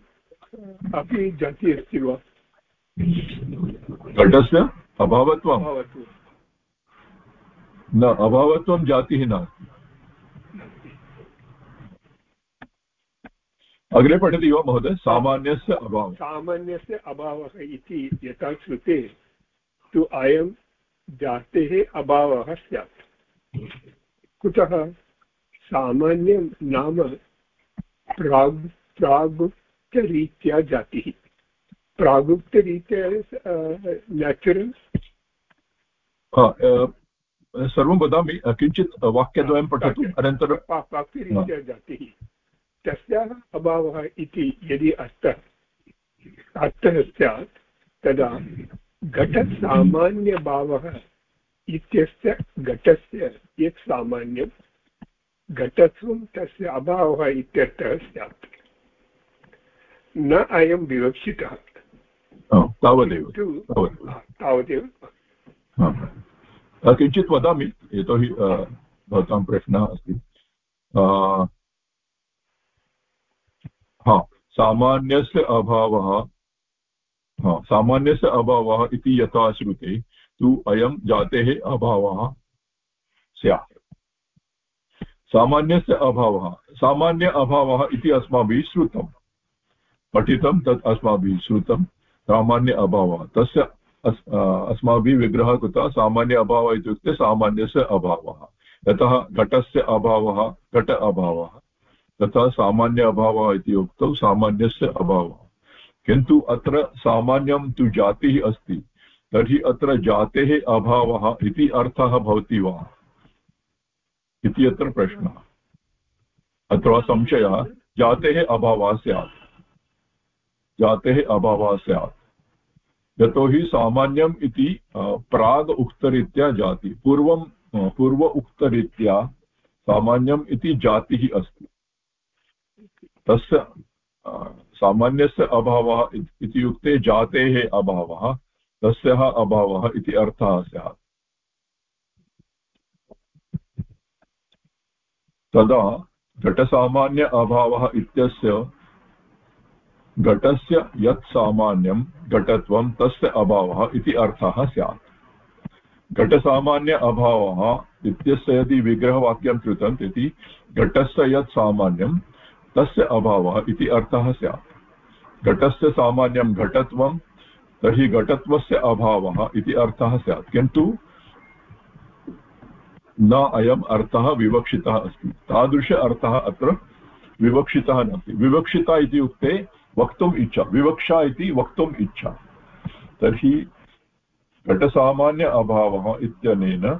अपि जाति अस्ति वा घटस्य अभावत्वम् न अभावत्वं जातिः नास्ति अग्रे पठति वा महोदय? सामान्यस्य अभावः। सामान्यस्य अभावः इति यथा श्रुते तु अयं जातेः अभावः स्यात्। कुतः सामान्यं नाम प्राग् प्रागुक्तरीत्या जातिः। प्रागुक्तरीत्या नेचुरल् सर्वं वदामि किञ्चित् वाक्यद्वयं पठतु अनन्तरं प्राक्तिरीत्या जातिः। तस्याः अभावः इति यदि अर्थः अर्थः स्यात् तदा घटसामान्यभावः इत्यस्य घटस्य यत् सामान्यं घटत्वं तस्य अभावः इत्यर्थः स्यात्। न अयं विवक्षितः। तावदेव तावदेव। किञ्चित् वदामि यतोहि भवतां प्रश्नः अस्ति। हा सामान्यस्य अभावः सामान्यस्य अभावः इति यथा श्रुते तु अयं जातेः अभावः। स्यात्। सामान्यस्य अभावः। सामान्य अभावः इति अस्माभिः श्रुतं। पठितं तत् अस्माभिः श्रुतं। सामान्य अभावः। तस्य अस्माभिः विग्रहः कृतः सामान्य अभावः इत्युक्ते सामान्यस्य अभावः। यतः घटस्य अभावः, घट अभावः। तथा सामान्य अभावः इति उक्तौ सामान्यस्य अभावः। किन्तु अत्र सामान्यं तु जातिः अस्ति, तर्हि अत्र जातेः अभावः इति अर्थः भवति वा? इति अत्र प्रश्नः। अथवा संशयः, जातेः अभावः स्यात्। जातेः अभावः स्यात्। यतोहि सामान्यम् इति प्राग् उक्तरीत्या जाति पूर्वं पूर्व उक्तरीत्या सामान्यम् इति जातिः अस्ति। तस्य सामान्यस्य अभावः इत्युक्ते जातेः अभावः, तस्याः अभावः इति अर्थः स्यात्। तदा घटसामान्य अभावः इत्यस्य घटस्य यत् सामान्यं घटत्वं तस्य अभावः इति अर्थः स्यात्। घटसामान्य अभावः इत्यस्य यदि विग्रहवाक्यं कृतम् इति, घटस्य यत् सामान्यं तस्य अभावः इति अर्थः स्यात्। घटस्य सामान्यं घटत्वं, तर्हि घटत्वस्य अभावः इति अर्थः स्यात्, किन्तु न अयम् अर्थः विवक्षितः अस्ति। तादृश अर्थः अत्र विवक्षितः नास्ति। विवक्षिता इत्युक्ते वक्तुम् इच्छा, विवक्षा इति वक्तुम् इच्छा। तर्हि घटसामान्य अभावः इत्यनेन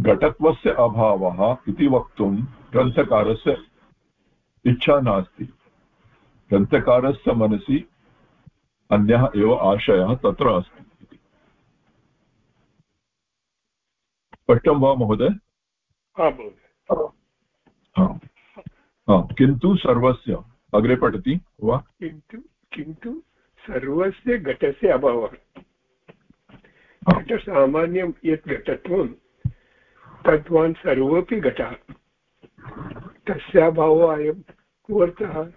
घटत्वस्य अभावः इति वक्तुं ग्रन्थकारस्य इच्छा नास्ति। ग्रन्थकारस्य मनसि अन्यः एव आशयः तत्र अस्ति इति। स्पष्टं वा महोदय? किन्तु सर्वस्य अग्रे पठति वा? किन्तु किन्तु सर्वस्य घटस्य अभावः। घटसामान्यं यत् घटत्वं तद्वान् सर्वोऽपि घटः। तस्य अभावः अयं किमर्थः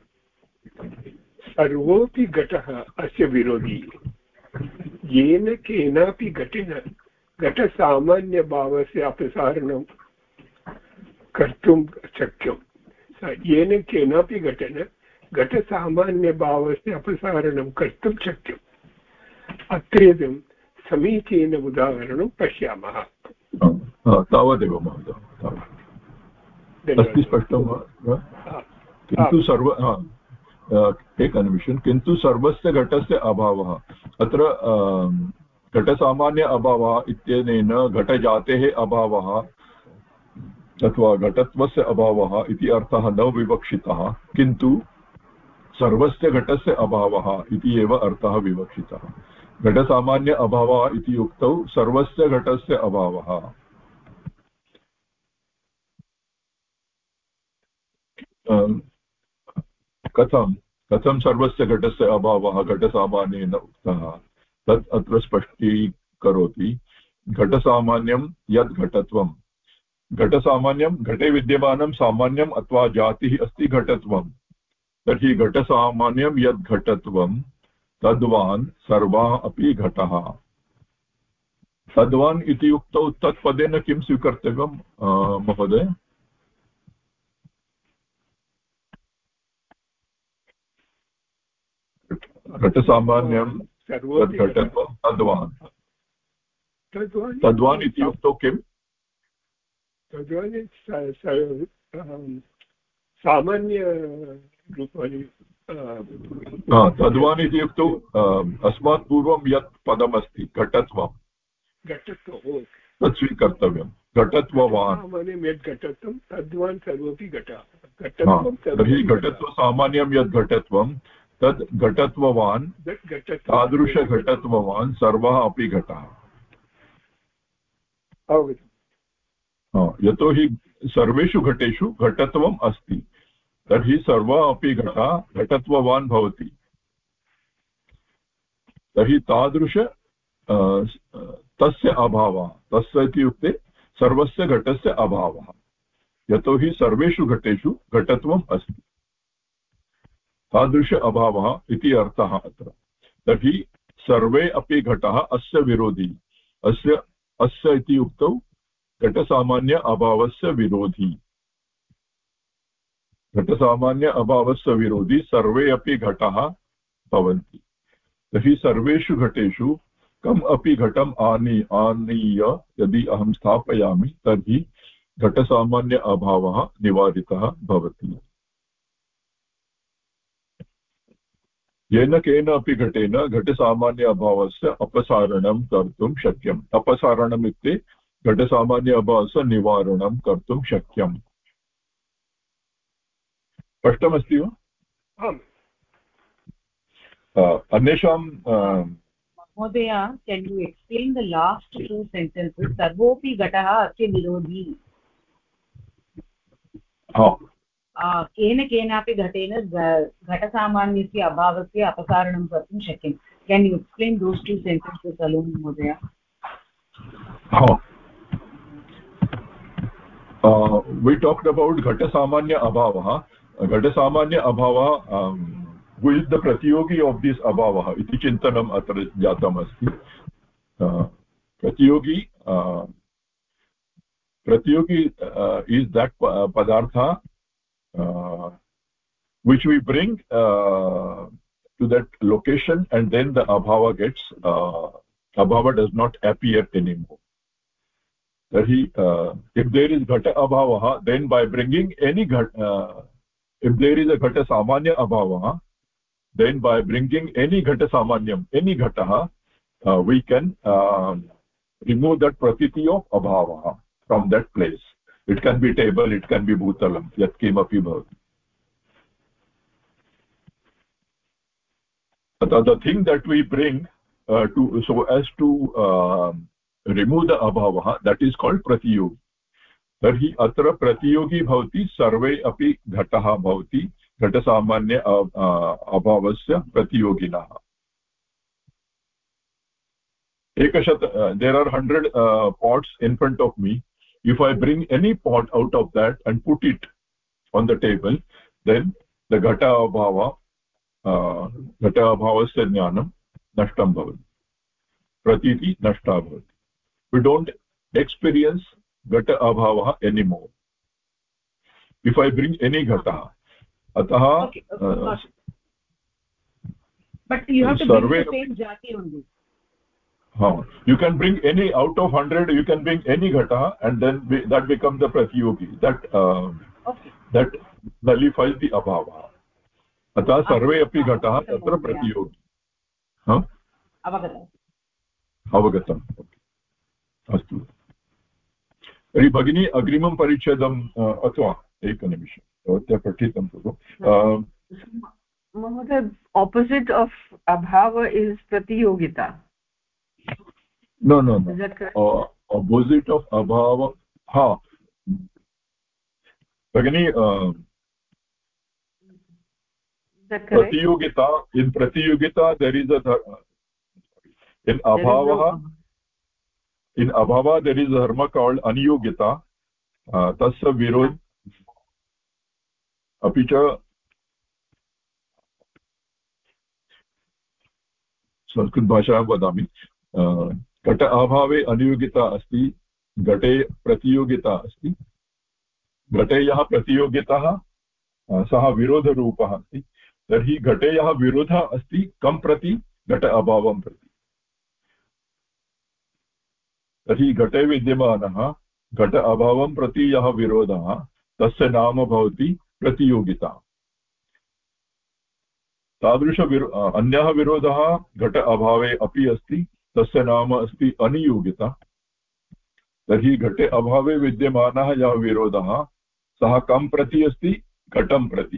सर्वोऽपि घटः अस्य विरोधी। येन केनापि घटेन घटसामान्यभावस्य अपसारणं कर्तुं शक्यं येन केनापि घटेन घटसामान्यभावस्य अपसारणं कर्तुं शक्यम्। अत्रेदं समीचीन उदाहरणं पश्यामः। तावदेव महोदय अस्ति स्पष्टं वा? किन्तु सर्व एकनिमिषं किन्तु सर्वस्य घटस्य अभावः। अत्र घटसामान्य अभावः इत्यनेन घटजातेः अभावः अथवा घटत्वस्य अभावः इति अर्थः न विवक्षितः, किन्तु सर्वस्य घटस्य अभावः इति एव अर्थः विवक्षितः। घटसामान्य अभावः इति उक्तौ सर्वस्य घटस्य अभावः। कथं? कथं सर्वस्य घटस्य अभावः? घटसामान्येन उक्तः। तत् अत्र स्पष्टीकरोति। घटसामान्यं यद् घटत्वं। घटसामान्यं घटे विद्यमानं सामान्यम् अथवा जातिः अस्ति घटत्वं। तर्हि घटसामान्यं यद् घटत्वं, तद्वान् सर्वाः अपि घटः। तद्वान् इति उक्तौ तत्पदेन किं स्वीकर्तव्यं महोदय? घटसामान्यं घटत्वं तद्वान्। तद्वान् इत्युक्तौ किम्? तद्वान् सामान्य तद्वान् इत्युक्तौ अस्मात् पूर्वं यत् पदमस्ति घटत्वं। घटत्वं तत् स्वीकर्तव्यं। घटत्ववान्। यत् घटत्वं तद्वान् सर्वोऽपि घटः तर्हि घटत्वसामान्यं यद् घटत्वं तद् घटत्ववान् तादृशघटत्ववान् सर्वः अपि घटः। यतोहि सर्वेषु घटेषु घटत्वम् अस्ति तर्हि सर्वः अपि घटः घटत्ववान् भवति। तर्हि तादृश तस्य अभावः तस्य इत्युक्ते सर्वस्य घटस्य अभावः। यतोहि सर्वेषु घटेषु घटत्वम् अस्ति। तादृश अभावः इति अर्थः अत्र। तर्हि सर्वे अपि घटः अस्य विरोधी। अस्य अस्य इति उक्तौ घटसामान्य अभावस्य विरोधी। घटसामान्य अभावस्य विरोधी सर्वे अपि घटः भवन्ति। तर्हि सर्वेषु घटेषु कम् अपि घटम् आनी, आनीय यदि अहं स्थापयामि तर्हि घटसामान्य अभावः निवारितः भवति। येन केनापि घटेन घटसामान्य अभावस्य अपसारणं कर्तुं शक्यम्। अपसारणम् इत्युक्ते घटसामान्य अभावस्य निवारणं कर्तुं शक्यम्। स्पष्टमस्ति वा? अन्येषां महोदय can you explain the last two sentences सर्वोऽपि घटः अस्य विरोधी केन केनापि घटेन घटसामान्यस्य अभावस्य अपसारणं कर्तुं शक्यं can you explain those two sentences alone महोदय? वि टाक्ड् अबौट् घटसामान्य अभावः। घटसामान्य अभावः हु इस् द प्रतियोगी आफ् दिस् अभावः इति चिन्तनम् अत्र जातमस्ति प्रतियोगी प्रतियोगी इस् दट् पदार्थ uh, which we bring uh, to that location and then the abhava gets uh, abhava does not appear anymore. Uh, if there is ghata abhava then by bringing any ghata uh, if there is a ghata samanya abhava then by bringing any ghata samanyam any ghata uh, we can uh, remove that pratiti of abhava from that place it can be table it can be भूतलं यत्किमपि भवति the thing that we bring to so as to remove the अभावः that is called प्रतियोगी तर्हि अत्र प्रतियोगी भवति, सर्वे अपि घटः भवति, घटसामान्य अभावस्य प्रतियोगिनः एकशत there are hundred parts in front of me if i bring any pot out of that and put it on the table then the ghata abhava uh, ghata abhavasya jnanam nashtam bhavati. Pratiti nashta bhavati. We don't experience ghata abhava anymore. If i bring any ghata atah okay, okay, uh, but you have to bring the same jati only Huh. You can bring any out of 100, you can bring any ghata and then be, that becomes the pratyogi. That uh, okay. that nullifies the abhava. अतः सर्वे अपि घटाः तत्र प्रतियोगि अवगतम् अस्तु तर्हि भगिनी अग्रिमं परिच्छेदम् अथवा एकनिमिषं भवत्या पठितं खलु महोदय आपोसिट् आफ् अभाव इस् प्रतियोगिता no no no uh, opposite of abhava ha bagini uh, pratiyogita in pratiyogita there is a in abhava in abhava there is a dharma called aniyogita uh, tasya virod अपि च संस्कृतभाषायां वदामि घट अभावे अनुयोगिता अस्ति, घटे प्रतियोगिता अस्ति। घटे यः प्रतियोगितः, सः विरोधरूपः अस्ति। तर्हि घटे यः विरोधः अस्ति, कं प्रति? घट अभावं प्रति। तर्हि घटे विद्यमानः, घट अभावं प्रति यः विरोधः, तस्य नाम भवति प्रतियोगिता। तादृशविरो अन्यः विरोधः, घट अभावे अपि अस्ति। तस्य नाम अस्ति अनियोगिता। तर्हि घटे अभावे विद्यमानः यः विरोधः सः कं प्रति अस्ति? घटं प्रति।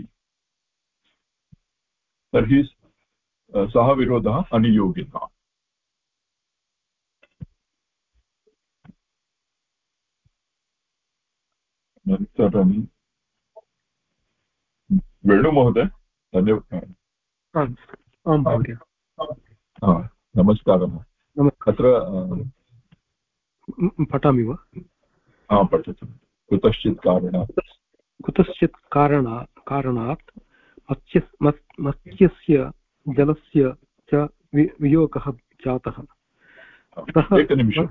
तर्हि सः विरोधः अनियोगिता। अनन्तरं वेणुमहोदय धन्यवादः। नमस्कारः। अत्र पठामि वा? पठतु। कुतश्चित् कारणात्। कुतश्चित् कारणा कारणात् मत्स्य मत्स्यस्य जलस्य च वियोगः जातः। एकनिमिषम्।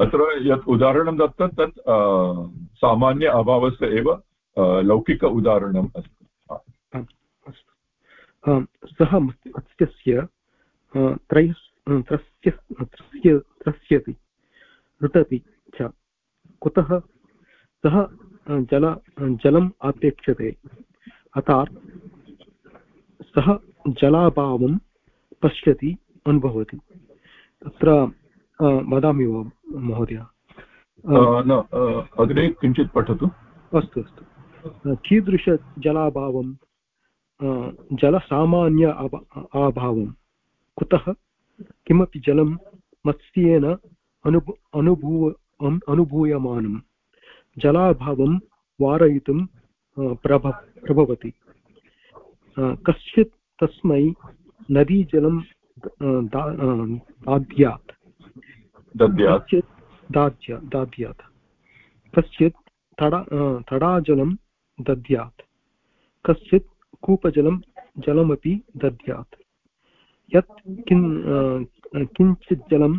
अत्र यत् उदाहरणं दत्तं तत् सामान्य अभावस्य एव लौकिक उदाहरणम् अस्ति। सः मत्स्यस्य त्रयस् त्रस्य त्रस्य त्रस्यति रुटति च। कुतः? सः जल जलम् अपेक्षते अर्थात् सः जलाभावं पश्यति अनुभवति। तत्र वदामि वा महोदय? अग्रे किञ्चित् पठतु। अस्तु अस्तु। कीदृशजलाभावं जलसामान्य अभावं? कुतः? किमपि जलं मत्स्येन अनुभू अनुभूव अनुभूयमानं जलाभावं वारयितुं प्रभ प्रभवति। कश्चित् तस्मै नदीजलं दाद्यात्। कश्चित् दाद्य दाद्यात्। कश्चित् तडा तडाजलं दद्यात्। कश्चित् कूपजलं जलमपि दद्यात्। यत् किं किञ्चित् जलं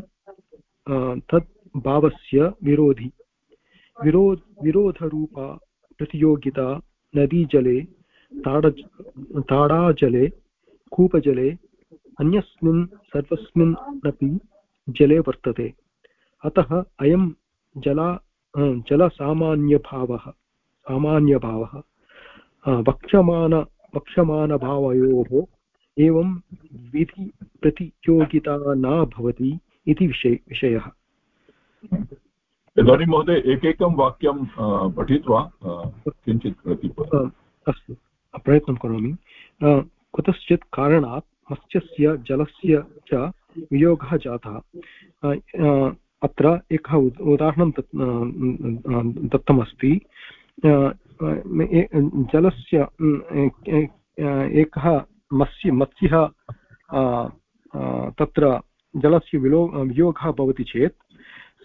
तत् भावस्य विरोधि। विरोध, विरोधरूपा प्रतियोगिता, नदीजले ताड ताडाजले, कूपजले, अन्यस्मिन्, सर्वस्मिन् अपि जले वर्तते। अतः अयं जला जलसामान्यभावः, सामान्यभावः वक्ष्यमान वक्ष्यमानभावयोः एवं विधिप्रतियोगिता न भवति इति विषय विषयः। इदानीं महोदय एकैकं वाक्यं पठित्वा किञ्चित् प्रति अस्तु प्रयत्नं करोमि। कुतश्चित् कारणात् मत्स्यस्य जलस्य च वियोगः जातः। अत्र एकः उदाहरणं दत्तमस्ति। जलस्य एकः मत्स्य मत्स्यः तत्र जलस्य विलो वियोगः भवति चेत्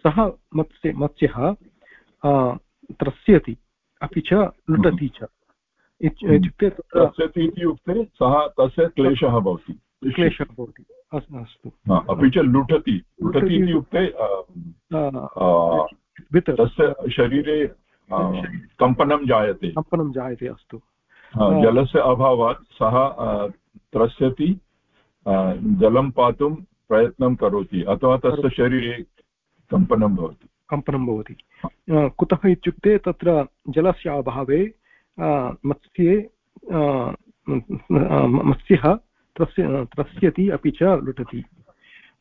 सः मत्स्य मत्स्यः त्रस्यति अपि च लुटति च। इत्युक्ते त्रस्यति इत्युक्ते सः तस्य क्लेशः भवति क्लेशः भवति अस्तु। अपि च लुटति लुटति इत्युक्ते तस्य शरीरे कम्पनं जायते। कम्पनं जायते अस्तु। जलस्य अभावात् सः त्रस्यति जलं पातुं प्रयत्नं करोति अथवा तस्य शरीरे कम्पनं भवति। कम्पनं भवति। कुतः इत्युक्ते तत्र जलस्य अभावे मत्स्ये मत्स्यः त्रस्य त्रस्यति अपि च लुटति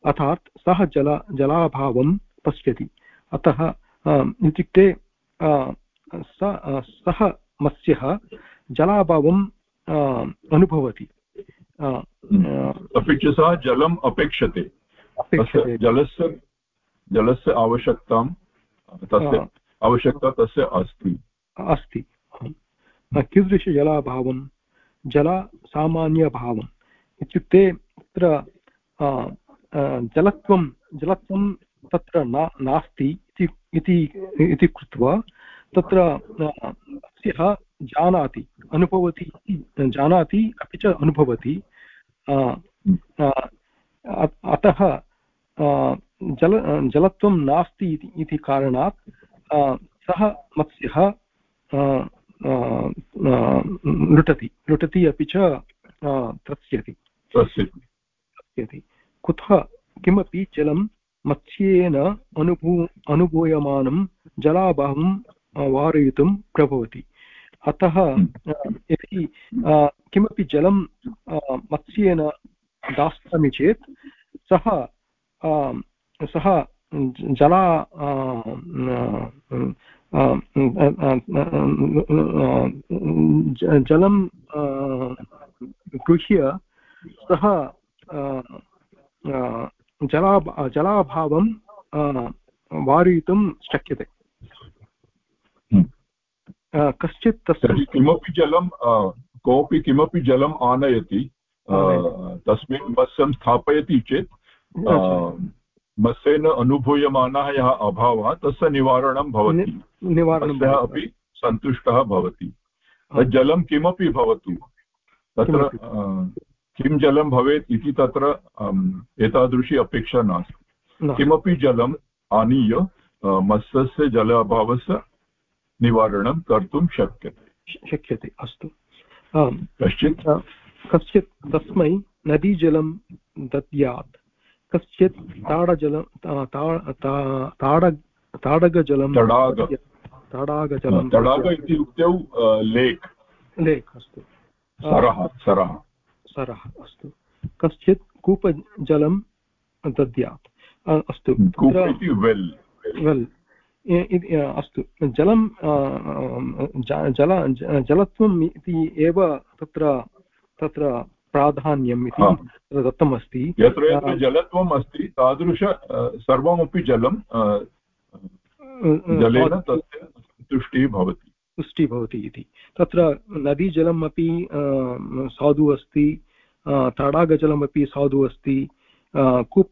अर्थात् सः जल जलाभावं पश्यति। अतः इत्युक्ते सः मत्स्यः जलाभावम् अनुभवति। अपि च सः जलम् अपेक्षते। जलस्य जलस्य आवश्यकतां तस्य आवश्यकता तस्य अस्ति। अस्ति। कीदृशजलाभावं जलसामान्यभावम् इत्युक्ते तत्र जलत्वं जलत्वं तत्र न नास्ति इति कृत्वा तत्र सः जानाति अनुभवति जानाति अपि च अनुभवति अतः जल जलत्वं नास्ति इति कारणात् सः मत्स्यः लुटति लुटति अपि च त्रस्यति त्रस्यति कुतः किमपि जलं मत्स्येन अनुभू अनुभूयमानं जलाभावं वारयितुं प्रभवति अतः यदि किमपि जलं मत्स्येन दास्यामि चेत् सः सः जला जलं गृह्य सः जला जलाभावं वारयितुं शक्यते हम्म। कश्चित् तस्य किमपि जलं कोऽपि किमपि जलम् आनयति तस्मिन् मत्स्यं स्थापयति चेत् मत्स्येन अनुभूयमानः यः अभावः तस्य निवारणं भवति। निवारणः अपि सन्तुष्टः भवति। जलं किमपि भवतु। तत्र किं जलं भवेत् इति तत्र एतादृशी अपेक्षा नास्ति। किमपि जलम् आनीय मत्स्यस्य जल अभावस्य निवारणं कर्तुं शक्यते। शक्यते अस्तु। कश्चित्? कश्चित् तस्मै नदीजलं दद्यात्। कश्चित् ताडजलं ताड ताडगजलं तडाग। तडागजलं तडाग इत्युक्तौ लेक्। लेक् अस्तु। सरः सरः। सरः अस्तु। कश्चित् कूपजलं दद्यात्। अस्तु। वेल्। वेल्। अस्तु। जलं जल जलत्वम् इति एव तत्र तत्र प्राधान्यम् इति दत्तमस्ति। यत्र यत्र जलत्वम् अस्ति तादृश सर्वमपि जलं जलेन तस्य तुष्टिः भवति। तुष्टिः भवति इति। तत्र नदीजलम् अपि साधु अस्ति तडागजलमपि साधु अस्ति कूप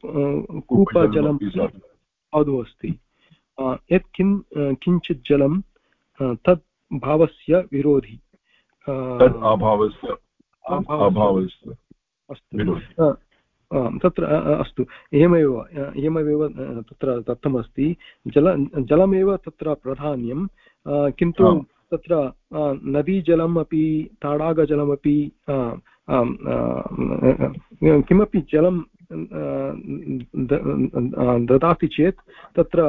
कूपजलं साधु अस्ति। यत् किं किञ्चित् जलं तद् भावस्य विरोधि। अस्तु। तत्र अस्तु। एवमेव एवमेव तत्र दत्तमस्ति। जल जलमेव तत्र प्राधान्यं किन्तु तत्र नदीजलम् अपि ताडागजलमपि किमपि जलं ददाति चेत् तत्र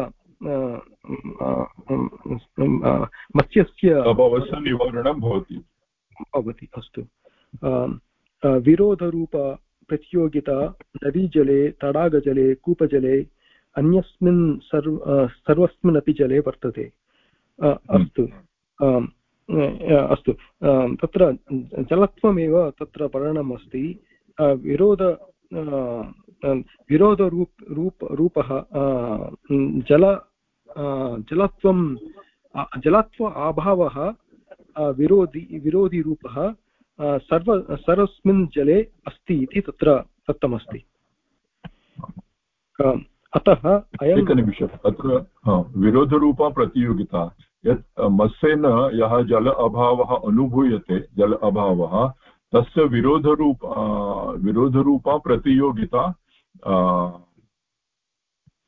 मत्स्यस्य निवारणं भवति। भवति अस्तु। विरोधरूप प्रतियोगिता नदीजले तडागजले कूपजले अन्यस्मिन् सर्व सर्वस्मिन् अपि जले वर्तते। अस्तु। अस्तु। तत्र जलत्वमेव तत्र वर्णनम् अस्ति विरोध विरोधरूप रूप रूपः जल जलत्वं जलत्व अभावः विरोधि विरोधिरूपः सर्व सर्वस्मिन् जले अस्ति इति तत्र दत्तमस्ति अतः अयम् अत्र विरोधरूपा प्रतियोगिता यत् मत्स्येन यः जल अभावः अनुभूयते जल अभावः तस्य विरोधरूप विरोधरूपा प्रतियोगिता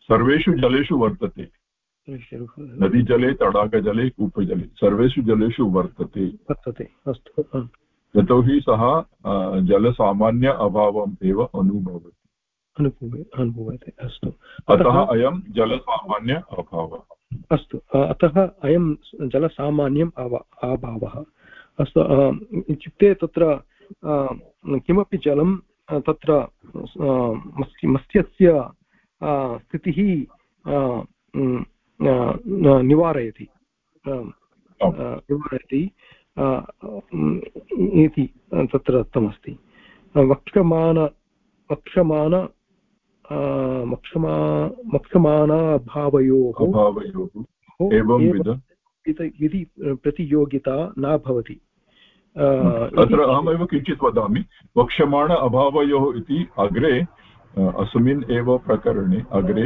सर्वेषु जलेषु वर्तते नदीजले तडागजले कूपजले सर्वेषु जलेषु वर्तते। वर्तते अस्तु यतोहि सः जलसामान्य अभावम् एव अनुभवति। अनुभूयते अस्तु। अतः अयं जलसामान्य अभावः। अस्तु अतः अयं जलसामान्यम् अभावः। अस्तु इत्युक्ते तत्र किमपि जलं तत्र मत्स्यस्य स्थितिः निवारयति। निवारयति इति तत्र दत्तमस्ति वक्ष्यमान वक्ष्यमान मक्षमा मक्षमानाभावयोः इति प्रतियोगिता न भवति। अत्र अहमेव किञ्चित् वदामि। वक्ष्यमाण अभावयोः इति अग्रे अस्मिन् एव प्रकरणे अग्रे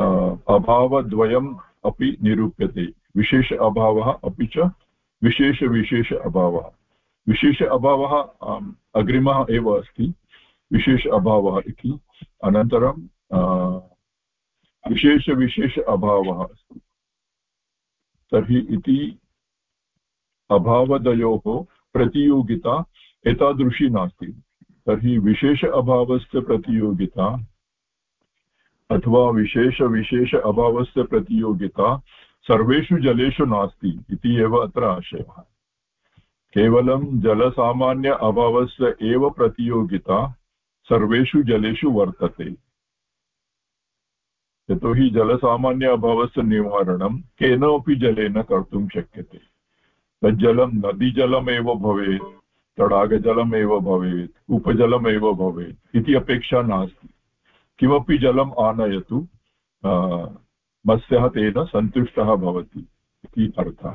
अभावद्वयम् अपि निरूप्यते। विशेष अभावः अपि च विशेषविशेष अभावः। विशेष अभावः अग्रिमः एव अस्ति। विशेष अभावः इति। अनन्तरं विशेषविशेष अभावः अस्ति। तर्हि इति अभावदयोः प्रतियोगिता एतादृशी नास्ति। तर्हि विशेष अभावस्य प्रतियोगिता अथवा विशेषविशेष अभावस्य प्रतियोगिता सर्वेषु जलेषु नास्ति इति एव अत्र आशयः केवलं जलसामान्य अभावस्य एव प्रतियोगिता सर्वेषु जलेषु वर्तते। यतोहि जलसामान्य अभावस्य निवारणं केनापि जलेन कर्तुं शक्यते। तज्जलं नदीजलमेव भवेत्, तडागजलमेव भवेत्, उपजलमेव भवेत् इति अपेक्षा नास्ति। किमपि जलम् आनयतु मत्स्यः तेन सन्तुष्टः भवति इति अर्थः।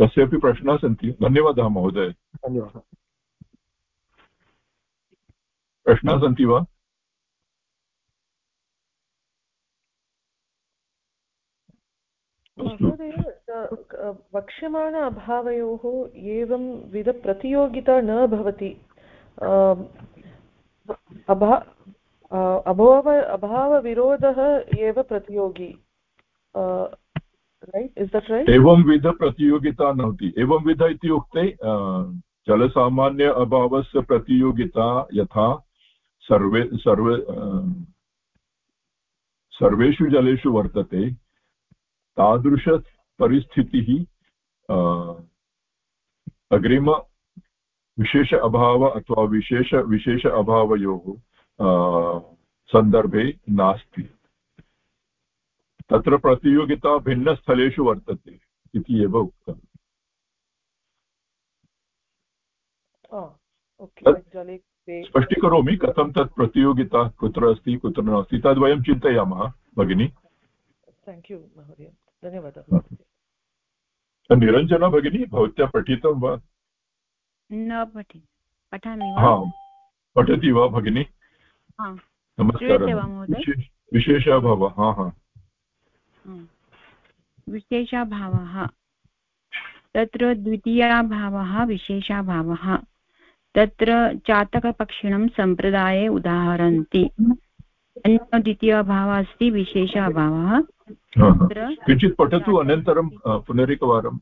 कस्यापि प्रश्नाः सन्ति। धन्यवादः महोदय। धन्यवादः। प्रश्नाः सन्ति वा? वक्ष्यमाण अभावयोः एवं विधप्रतियोगिता न भवति। अभा अभाव, अभावविरोधः एव प्रतियोगी। एवं विध प्रतियोगिता भवति एवं विध इत्युक्ते जलसामान्य अभावस्य प्रतियोगिता यथा सर्वे सर्वे सर्वेषु जलेषु वर्तते तादृशपरिस्थितिः अग्रिम विशेष अभाव अथवा विशेष विशेष अभावयोः सन्दर्भे नास्ति। तत्र प्रतियोगिता भिन्नस्थलेषु वर्तते इति एव उक्तम्। स्पष्टीकरोमि कथं तत् प्रतियोगिता कुत्र अस्ति कुत्र नास्ति तद् वयं चिन्तयामः भगिनि। निरञ्जना भगिनी भवत्या पठितं वा? न पठि पठामि पठति वा भगिनी? विशेषाभावः हा हा। विशेषाभावः। तत्र द्वितीयाभावः विशेषाभावः। तत्र चातकपक्षिणं सम्प्रदाये उदाहरन्ति। अन्य द्वितीय अभावः अस्ति विशेष अभावः किञ्चित् पठतु अनन्तरं पुनरेकवारं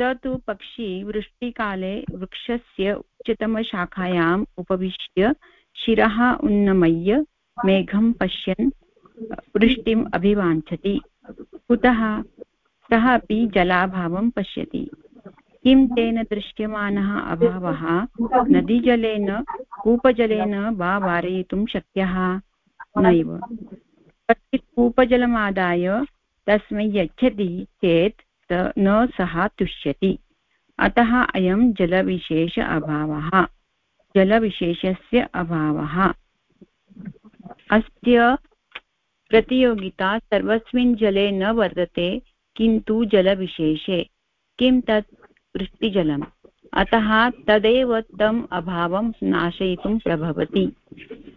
स तु पक्षी वृष्टिकाले वृक्षस्य उच्चतमशाखायाम् उपविश्य शिरः उन्नमय्य मेघं पश्यन् वृष्टिम् अभिवाञ्छति। कुतः? सः अपि जलाभावं पश्यति। किं तेन दृश्यमानः अभावः? नदीजलेन, कूपजलेन वा वारयितुं शक्यः? नैव। कश्चित् कूपजलमादाय तस्मै यच्छति चेत् न सः तुष्यति। अतः अयं जलविशेष अभावः। जलविशेषस्य अभावः। अस्य प्रतियोगिता सर्वस्मिन् जले न वर्तते किन्तु जलविशेषे। किं तत्? वृष्टिजलम्। अतः तदेव तम् अभावं नाशयितुं प्रभवति।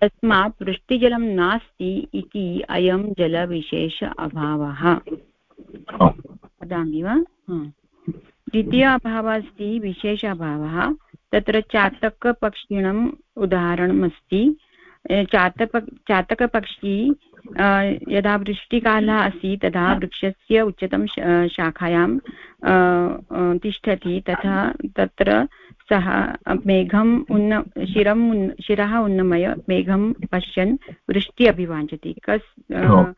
तस्मात् वृष्टिजलं नास्ति इति अयं जलविशेष अभावः। वदामि वा? द्वितीय अभावः अस्ति विशेष अभावः तत्र चातकपक्षिणम् उदाहरणमस्ति। चातक चातकपक्षी यदा वृष्टिकालः अस्ति तदा वृक्षस्य उच्चतं शाखायां तिष्ठति तथा तत्र सः मेघम् उन्न शिरम् उन् शिरः उन्नमय मेघं पश्यन् वृष्टि अभिवाञ्छति कस्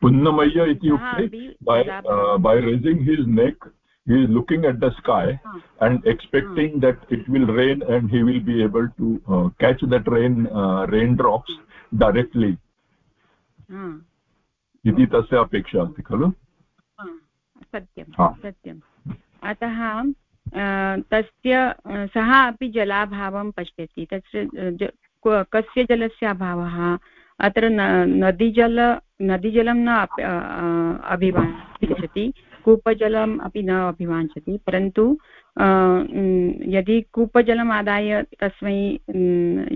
उन्नमय्य इत्युक्ते he is looking at the sky and expecting that it will rain and he will be able to uh, catch that rain uh, raindrops directly इति तस्य अपेक्षा अस्ति खलु? सत्यं सत्यम्। अतः तस्य सः अपि जलाभावं पश्यति। तस्य कस्य जलस्य अभावः? अत्र नदीजल नदीजलं न अभिवाञ्छति। कूपजलम् अपि न अभिवाञ्छति। परन्तु यदि कूपजलम् आदाय तस्मै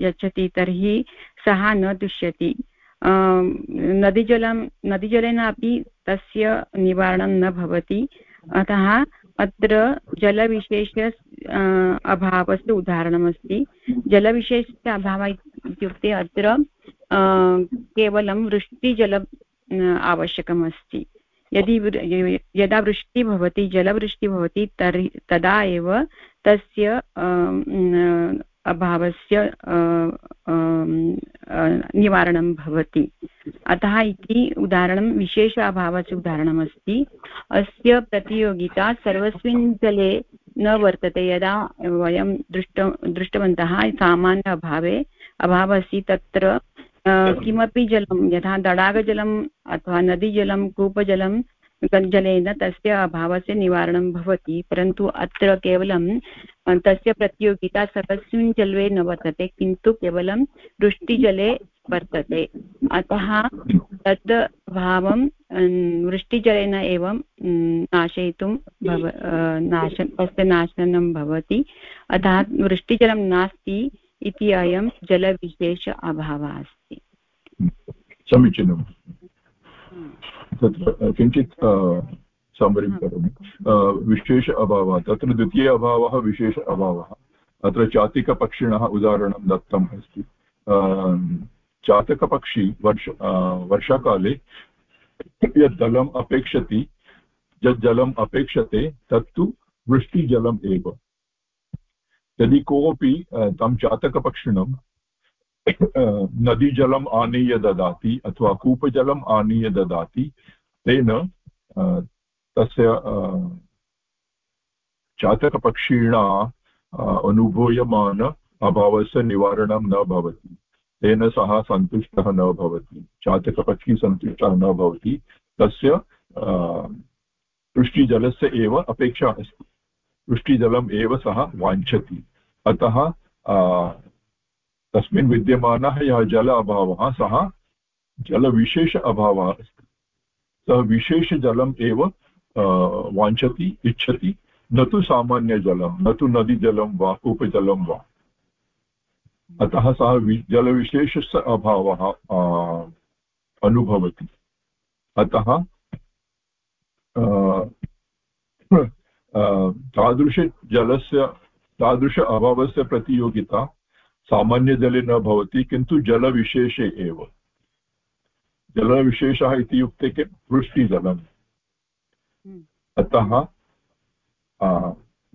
यच्छति तर्हि सः न तुष्यति नदीजलं नदीजलेन अपि तस्य निवारणं न भवति। अतः अत्र जलविशेष अभावस्य उदाहरणमस्ति। जलविशेषस्य अभावः इत्युक्ते अत्र केवलं वृष्टिजलम् आवश्यकमस्ति। यदि यदा वृष्टिः भवति, जलवृष्टिः भवति तर्हि, तदा एव तस्य अभावस्य निवारणं भवति। अतः इति उदाहरणं विशेष अभावस्य उदाहरणमस्ति। अस्य प्रतियोगिता सर्वस्मिन् जले न वर्तते। यदा वयं दृष्ट, दृष्टवन्तः सामान्य अभावे अभावः अस्ति तत्र किमपि जलं, यथा तडागजलम् अथवा नदीजलं, कूपजलं जलेन तस्य अभावस्य निवारणं भवति, परन्तु अत्र केवलं तस्य प्रतियोगिता सर्वस्मिन् जले न वर्तते, किन्तु केवलं वृष्टिजले वर्तते। अतः तत् भावं वृष्टिजलेन एव नाशयितुं भव नाश, तस्य नाशनं भवति। अतः वृष्टिजलं नास्ति इति अयं जलविशेष अभावः अस्ति। समीचीनम्। तत्र किञ्चित् साम्बरिं करोमि. विशेष अभावः, तत्र द्वितीय अभावः, विशेष अभावः. अत्र चातिकपक्षिणः उदाहरणं दत्तम् अस्ति. चातकपक्षी वर्ष वर्षाकाले यत् जलम् अपेक्षति, यत् जलम् अपेक्षते, तत्तु वृष्टिजलम् एव. यदि कोऽपि तं चातकपक्षिणं नदीजलम् आनीय ददाति अथवा कूपजलम् आनीय ददाति, तेन तस्य चातकपक्षिणा अनुभूयमान अभावस्य निवारणं न भवति। तेन सः सन्तुष्टः न भवति। चातकपक्षी सन्तुष्टः न भवति। तस्य वृष्टिजलस्य एव अपेक्षा अस्ति। वृष्टिजलम् एव सः वाञ्छति। अतः तस्मिन् विद्यमानः यः जल अभावः सः जलविशेष अभावः अस्ति। सः विशेषजलम् एव वाञ्छति, इच्छति, न तु सामान्यजलं न तु नदीजलं वा कूपजलं वा। अतः सः जलविशेषस्य अभावः अनुभवति। अतः तादृशजलस्य, तादृश अभावस्य प्रतियोगिता सामान्यजले न भवति किन्तु जलविशेषे एव जलविशेषः इति युक्ते किं वृष्टिजलम् हम्म। अतः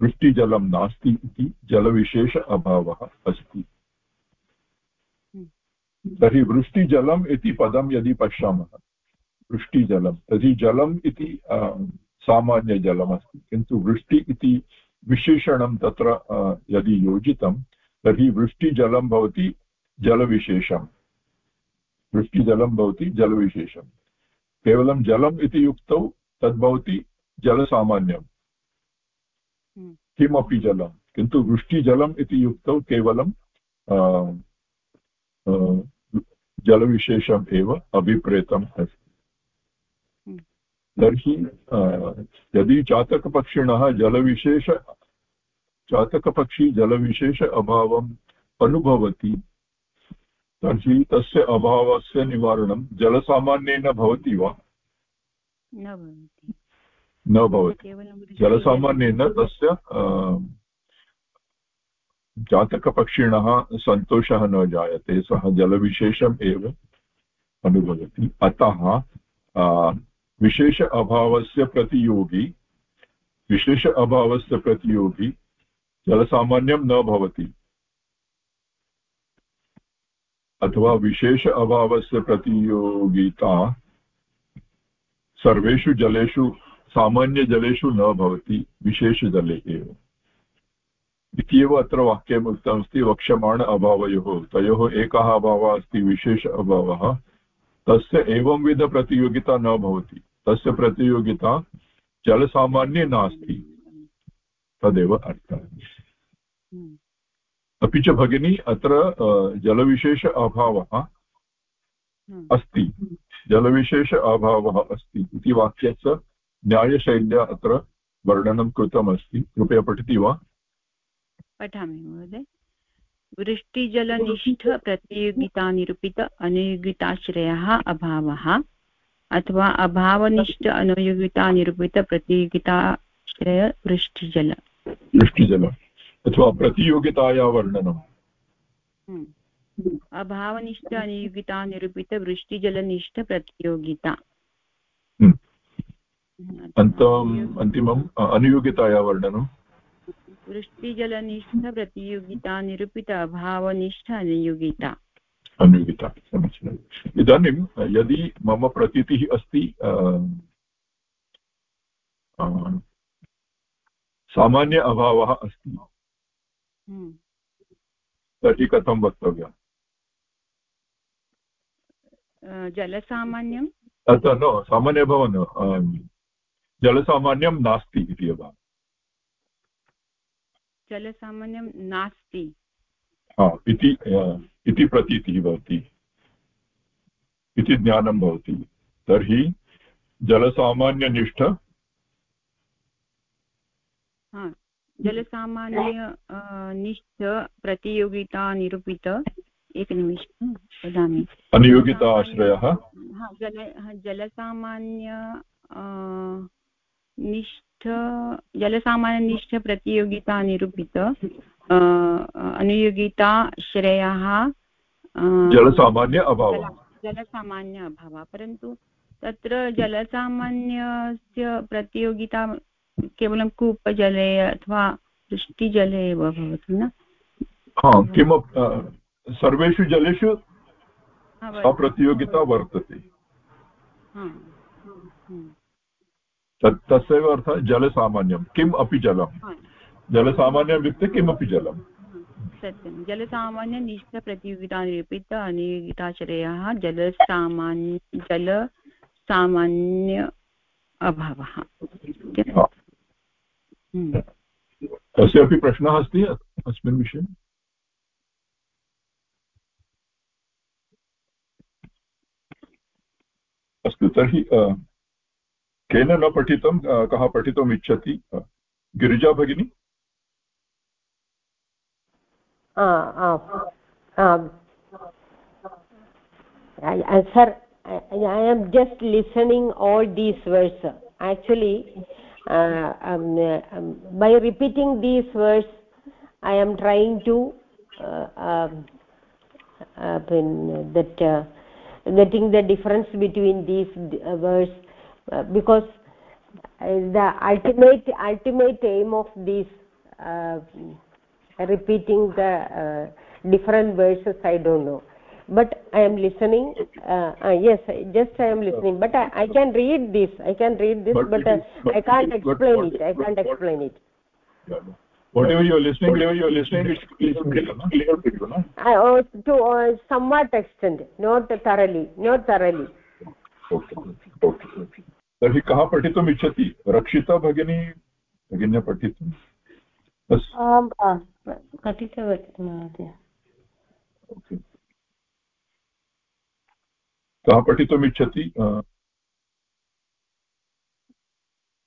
वृष्टिजलं नास्ति इति जलविशेष अभावः अस्ति हम्म। तर्हि वृष्टिजलम् इति पदं यदि पश्यामः वृष्टिजलं तर्हि जलम् इति सामान्यजलमस्ति किन्तु वृष्टि इति विशेषणं तत्र यदि योजितं तर्हि वृष्टिजलं भवति जलविशेषम् वृष्टिजलं भवति जलविशेषं केवलं जलम् इति युक्तौ तद्भवति जलसामान्यं हम्म। किमपि जलं किन्तु वृष्टिजलम् इति युक्तौ केवलं जलविशेषम् एव अभिप्रेतम् अस्ति हम्म। तर्हि यदि चातकपक्षिणः जलविशेष चातकपक्षी जलविशेष अभावम् अनुभवति। तर्हि तस्य अभावस्य निवारणं जलसामान्येन भवति वा? न भवति। जलसामान्येन तस्य जातकपक्षिणः सन्तोषः न जायते सः जलविशेषम् एव अनुभवति। अतः विशेष अभावस्य प्रतियोगी विशेष अभावस्य प्रतियोगी जलसामान्यं न भवति। अथवा विशेष अभावस्य प्रतियोगिता सर्वेषु जलेषु, सामान्यजलेषु न भवति, विशेषजले एव। इत्येव अत्र वाक्यम् उक्तमस्ति, वक्ष्यमाण अभावयोः। तयोः एकः अभावः अस्ति, विशेष अभावः। तस्य एवंविधप्रतियोगिता न भवति। तस्य प्रतियोगिता जलसामान्ये नास्ति। तदेव अर्थः। हम्म। अपि च भगिनी अत्र जलविशेष अभावः हम्म। अस्ति। जलविशेष अभावः अस्ति इति वाक्यस्य न्यायशैल्या अत्र वर्णनं कृतमस्ति। कृपया पठति वा? पठामि महोदय। वृष्टिजलनिष्ठप्रतियोगितानिरूपित अनुयोगिताश्रयः अभावः अथवा अभावनिष्ठ अनुयोगितानिरूपितप्रतियोगिताश्रय वृष्टिजल वृष्टिजल अथवा प्रतियोगिताया वर्णनम् हम्म। अभावनिष्ठ अनियोगिता निरूपित वृष्टिजलनिष्ठ प्रतियोगिता। हम्म। अन्तम् अन्तिमम् अनुयोगिताया वर्णनं वृष्टिजलनिष्ठ प्रतियोगिता निरूपित अभावनिष्ठ अनुयोगिता। अनुयोगिता समीचीनम्। इदानीं यदि मम प्रतीतिः अस्ति सामान्य अभावः अस्ति हम्म। तर्हि कथं वक्तव्यम् जलसामान्यं तत् न सामान्यभावः न जलसामान्यं नास्ति इति एव। जलसामान्यं नास्ति। इति प्रतीतिः भवति। इति ज्ञानं भवति। तर्हि जलसामान्यनिष्ठ जलसामान्य निष्ठ प्रतियोगिता निरूपित एकनिमिषं वदामि। अनुयोगिता आश्रयः? जल जलसामान्य निष्ठ जलसामान्यनिष्ठ प्रतियोगिता निरूपित अनुयोगिता श्रेयः जलसामान्य अभावः। जलसामान्य अभावः। परन्तु तत्र जलसामान्यस्य प्रतियोगिता केवलं कूपजले अथवा वृष्टिजले एव भवति न? किम सर्वेषु जलेषु प्रतियोगिता वर्तते. तत् तस्यैव अर्थः जलसामान्यं। किम् अपि जलं? जलसामान्यम् इत्युक्ते किमपि जलं? सत्यं। जलसामान्यनिष्ठप्रतियोगिता निरूपित अनियोगिताश्रयः जलसामान्य जलसामान्य अभावः। कस्यापि प्रश्नः अस्ति अस्मिन् विषये? अस्तु तर्हि केन न पठितं कः पठितुम् इच्छति गिरिजा भगिनी? i am just listening all these words. Actually uh, um, um, by repeating these words i am trying to um, that getting the difference between these words because the ultimate ultimate aim of this uh, repeating the uh, different verses i don't know but i am listening uh, uh, yes just i am listening but i, I can read this i can read this but, but, uh, but i can't explain what, it i can't what, explain it yeah. whatever you're listening whatever you're listening is clear to you no? uh, to uh, somewhat extent not thoroughly not thoroughly okay okay तर्हि कः पठितुम् इच्छति रक्षिता भगिनी भगिन्या पठितुम् पठितवती महोदय कः पठितुम् इच्छति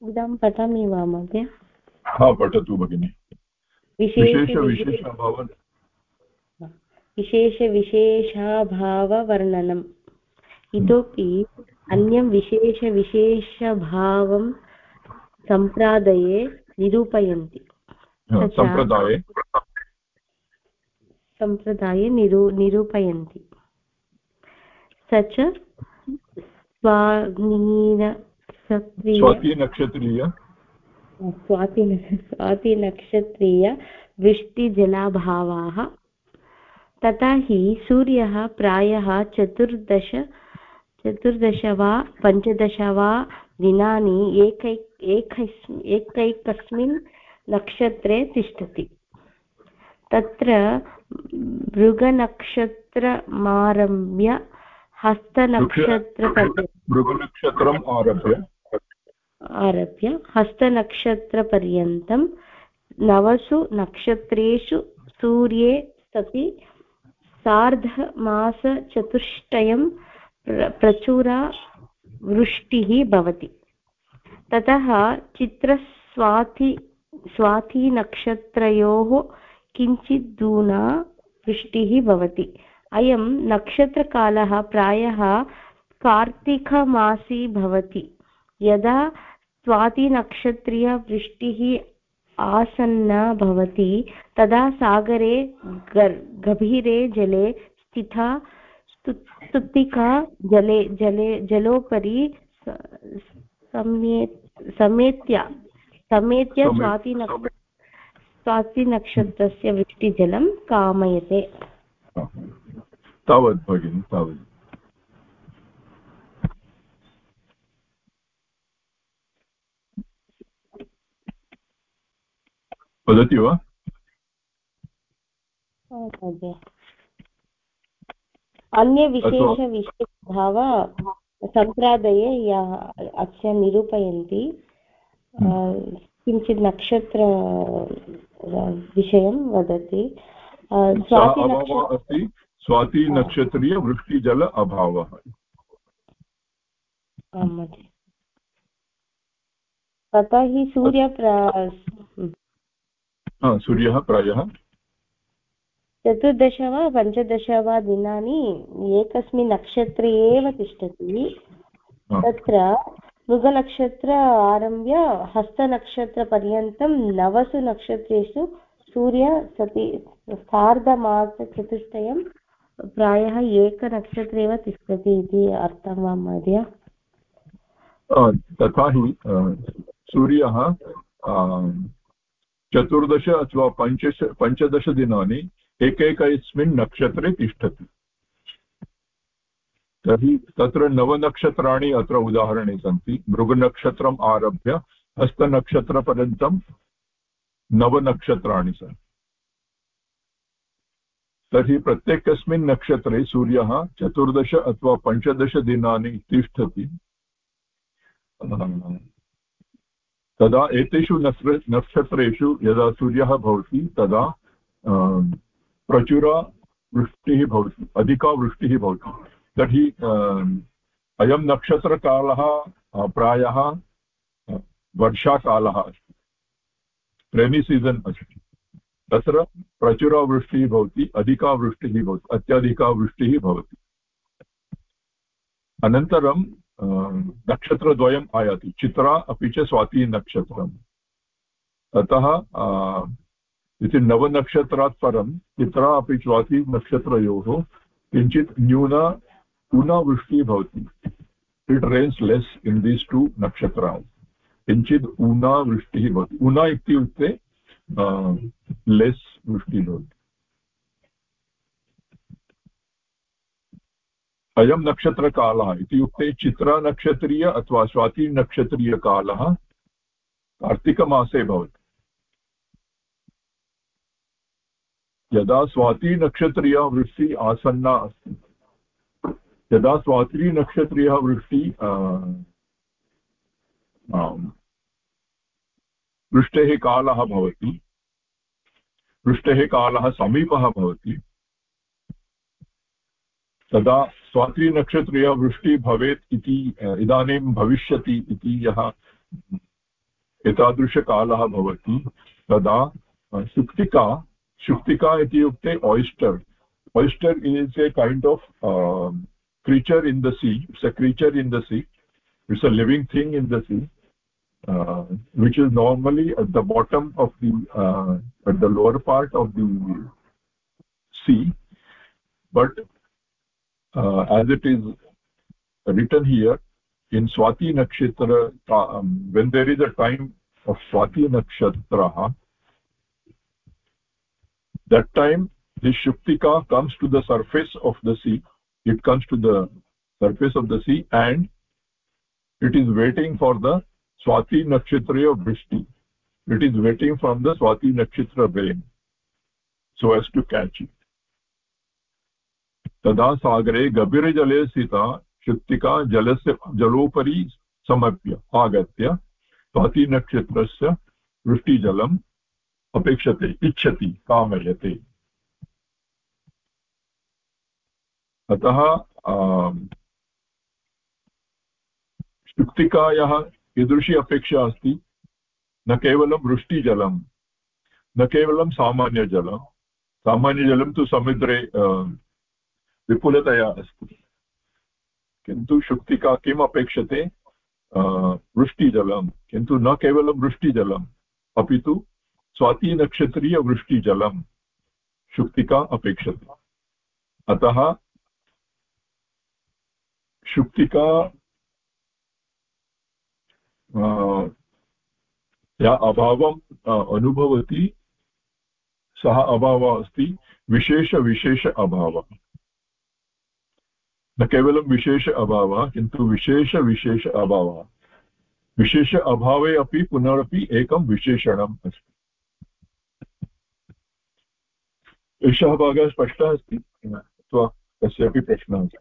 इदं पठामि वा महोदय? हा पठतु भगिनि। विशेषविशेषाभाववर्णनम् इतोपि अन्यं विशेषविशेषभावं सम्प्रादये निरूपयन्ति। सम्प्रदाये। सम्प्रदाये निरू निरूपयन्ति। स च स्वातिनक्षत्रीय। स्वातिनक्षत्रीय वृष्टिजलाभावाः। तथा हि सूर्यः प्रायः चतुर्दश चतुर्दश वा पञ्चदश वा दिनानि एकै एकैकस्मिन् नक्षत्रे तिष्ठति। तत्र मृगनक्षत्रमारभ्य हस्तनक्षत्रपर्यन्तम् आरभ्य। आरभ्य। हस्तनक्षत्रपर्यन्तं नवसु नक्षत्रेषु सूर्ये सति सार्धमासचतुष्टयं प्रचुरा वृष्टिः भवति। ततः चित्रस्वाति स्वातिनक्षत्रयोः किञ्चित् दूना वृष्टिः भवति। अयं नक्षत्रकालः प्रायः कार्तिकमासी भवति। यदा स्वातिनक्षत्रीयवृष्टिः आसन्ना भवति तदा सागरे गभीरे जले स्थिता स्तुतिका जले जले जलोपरि समेत्य समेत्य स्वातिनक्ष स्वातिनक्षत्रस्य वृष्टिजलं कामयते। तावत् भगिनि तावत् वदति वा अन्यविशेषविशेषभाव सम्प्रादये यः अस्य निरूपयन्ति। किञ्चित् नक्षत्र विषयं वदति। अस्ति। स्वातिनक्षत्रीयवृष्टिजल अभावः। तथा हि सूर्य सूर्यः प्रायः। चतुर्दश वा पञ्चदश वा दिनानि एकस्मिन् नक्षत्रे एव तिष्ठति। तत्र मृगनक्षत्र आरभ्य हस्तनक्षत्रपर्यन्तं नवसु नक्षत्रेषु सूर्य सति सार्धमासचतुष्टयं प्रायः एकनक्षत्रे एव तिष्ठति इति अर्थं वा महोदय? तथा हि सूर्यः चतुर्दश अथवा पञ्चश पञ्चदशदिनानि एकैकस्मिन् नक्षत्रे तिष्ठति। तर्हि तत्र नवनक्षत्राणि अत्र उदाहरणे सन्ति। मृगनक्षत्रम् आरभ्य हस्तनक्षत्रपर्यन्तं नवनक्षत्राणि सन्ति। तर्हि प्रत्येकस्मिन् नक्षत्रे सूर्यः चतुर्दश अथवा पञ्चदशदिनानि तिष्ठति। तदा एतेषु नक्षत्रेषु यदा सूर्यः भवति, तदा प्रचुरा वृष्टिः भवति, अधिका वृष्टिः भवति। तर्हि अयं नक्षत्रकालः प्रायः वर्षाकालः अस्ति। रेनि सीजन् अस्ति। तत्र प्रचुरवृष्टिः भवति अधिका वृष्टिः भवति अत्यधिका वृष्टिः भवति। अनन्तरं नक्षत्रद्वयम् आयाति, चित्रा अपि च स्वातिनक्षत्रम् ततः इति नवनक्षत्रात् परं पित्रा अपि स्वाति नक्षत्रयोः किञ्चित् न्यूना, ऊनावृष्टिः भवति। It rains less in these two नक्षत्रा किञ्चित् ऊनावृष्टिः भवति। ऊना इत्युक्ते लेस् वृष्टिः भवति अयं नक्षत्रकालः इत्युक्ते चित्रानक्षत्रीय अथवा स्वातिनक्षत्रीयकालः कार्तिकमासे भवति यदा स्वातिनक्षत्रीया वृष्टिः आसन्ना अस्ति यदा स्वातिनक्षत्रीयः वृष्टिः वृष्टेः काल भवति। काल कालः समीपः भवति। तदा स्वात्रीनक्षत्रीय वृष्टिः भवेत् इति इदानीं भविष्यति इति यः एतादृशकालः भवति, तदा शुक्तिका शुक्तिका इत्युक्ते oyster. Oyster is a kind of creature in the it's it's a creature in the it's a living thing in the uh, which is normally at the bottom of the uh, at the lower part of the sea but uh, as it is written here in swati nakshatra um, when there is a time of swati nakshatra that time the shuktika comes to the surface of the sea. It comes to the surface of the sea and it is waiting for the swati nakshatra vrishti it is waiting from the swati nakshatra rain so as to catch it तदा सागरे गभीरजले स्थिता शुक्तिका जलस्य जलोपरि समर्प्य आगत्य स्वातिनक्षत्रस्य वृष्टिजलं अपेक्षते इच्छति कामयते अतः शुक्तिकायाः कीदृशी अपेक्षा अस्ति? न केवलं वृष्टिजलं, न केवलं सामान्यजलं। सामान्यजलं तु समुद्रे विपुलतया अस्ति। किन्तु शुक्तिका किम् अपेक्षते? वृष्टिजलं। किन्तु न केवलं वृष्टिजलम् अपि तु स्वातिनक्षत्रीयवृष्टिजलं शुक्तिका अपेक्षते। अतः शुक्तिका या अभावम् अनुभवति सः अभावः अस्ति विशेषविशेष अभावः। न केवलं विशेष अभावः किन्तु विशेषविशेष अभावः। विशेष अभावे अपि पुनरपि एकं विशेषणम् अस्ति। एषः भागः स्पष्टः अस्ति? अथवा कस्यापि प्रश्नः? अस्ति